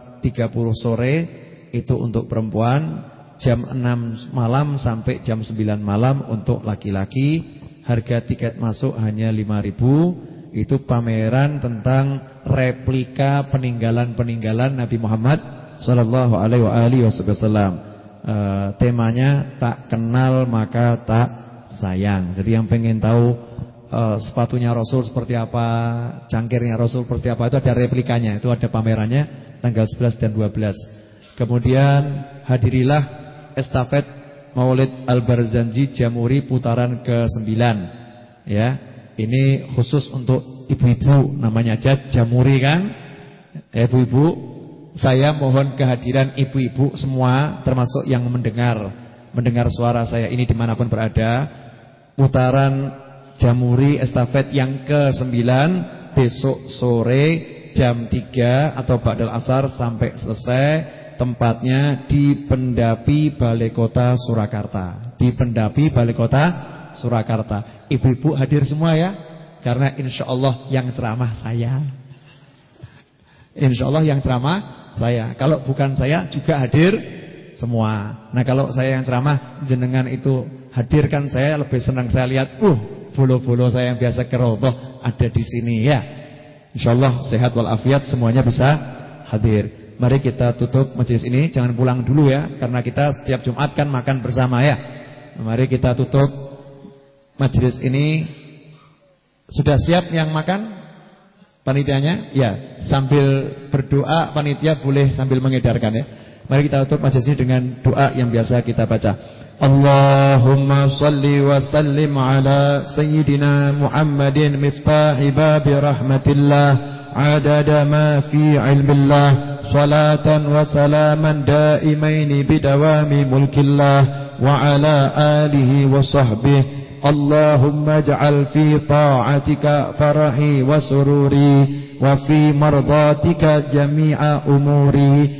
4.30 sore itu untuk perempuan jam 6 malam sampai jam 9 malam untuk laki-laki. Harga tiket masuk hanya 5000 Itu pameran tentang replika peninggalan-peninggalan Nabi Muhammad sallallahu alaihi wasallam. E, temanya tak kenal maka tak sayang. Jadi yang pengen tahu e, sepatunya Rasul seperti apa, cangkirnya Rasul seperti apa itu ada replikanya. Itu ada pamerannya tanggal 11 dan 12. Kemudian hadirilah estafet Maulid Al-Barzanji Jamuri putaran ke-9 ya. Ini khusus untuk ibu-ibu namanya aja Jamuri kan? Ibu-ibu, saya mohon kehadiran ibu-ibu semua termasuk yang mendengar mendengar suara saya ini di mana pun berada. Putaran Jamuri estafet yang ke-9 besok sore jam 3 atau Ba'dal Asar sampai selesai Tempatnya di Pendapi Balai Kota Surakarta. Di Pendapi Balai Kota Surakarta. Ibu-ibu hadir semua ya. Karena insya Allah yang ceramah saya. Insya Allah yang ceramah saya. Kalau bukan saya juga hadir semua. Nah kalau saya yang ceramah jenengan itu hadirkan saya lebih senang saya lihat. Uh, bolo-bolo saya yang biasa keroboh ada di sini ya. Insya Allah sehat walafiat semuanya bisa hadir. Mari kita tutup majelis ini Jangan pulang dulu ya Karena kita setiap Jumat kan makan bersama ya Mari kita tutup majelis ini Sudah siap yang makan? Panitianya? Ya, sambil berdoa panitia boleh sambil mengedarkan ya. Mari kita tutup majelis ini dengan doa yang biasa kita baca. Allahumma salli wa sallim ala sayyidina Muhammadin miftahi babi rahmatillah adada ma fi ilmillah salatan wa salaman daimaini bidawami mulkillah wa ala alihi wa sahbihi اللهم اجعل في طاعتك فرحي وسروري وفي مرضاتك جميع أموري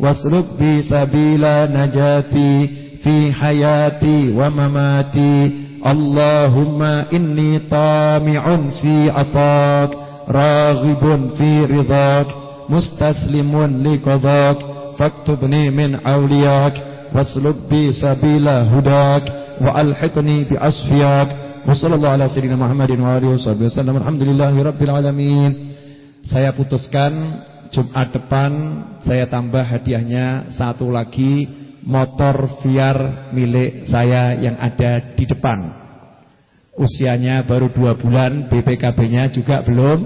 واسلك بي سبيل نجاتي في حياتي ومماتي اللهم إني طامع في عطاك راغب في رضاك مستسلم لقضاك فاكتبني من أولياك واسلك بي سبيل هداك وألحقني بأصفياك Wassallallahu ala sayyidina Muhammadin wa alihi wasallam. Alhamdulillahirabbil alamin. Saya putuskan Jumat depan saya tambah hadiahnya satu lagi motor VR milik saya yang ada di depan. Usianya baru dua bulan, BPKB-nya juga belum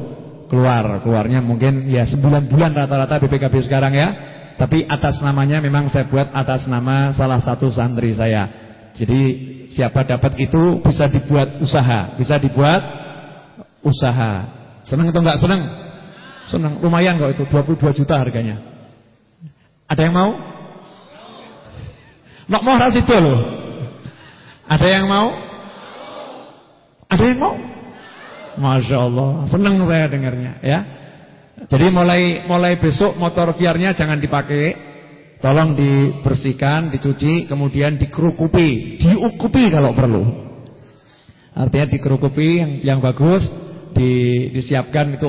keluar. Keluarnya mungkin ya 9 bulan rata-rata BPKB sekarang ya. Tapi atas namanya memang saya buat atas nama salah satu santri saya. Jadi Siapa dapat itu bisa dibuat usaha, bisa dibuat usaha. Senang atau enggak senang? Senang, lumayan kok itu 22 juta harganya. Ada yang mau? Nok mau ras itu loh. Ada yang mau? Ada yang mau? Masya Allah, senang saya dengarnya ya. Jadi mulai mulai besok motor VR-nya jangan dipakai Tolong dibersihkan, dicuci, kemudian dikerukupi, diukupi kalau perlu. Artinya dikerukupi yang yang bagus, di, disiapkan itu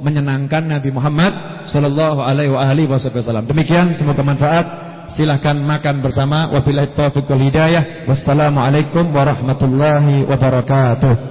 menyenangkan Nabi Muhammad sallallahu alaihi wasallam. Demikian semoga manfaat. Silahkan makan bersama. Wabillahi taufiq wal hidayah. Wassalamualaikum warahmatullahi wabarakatuh.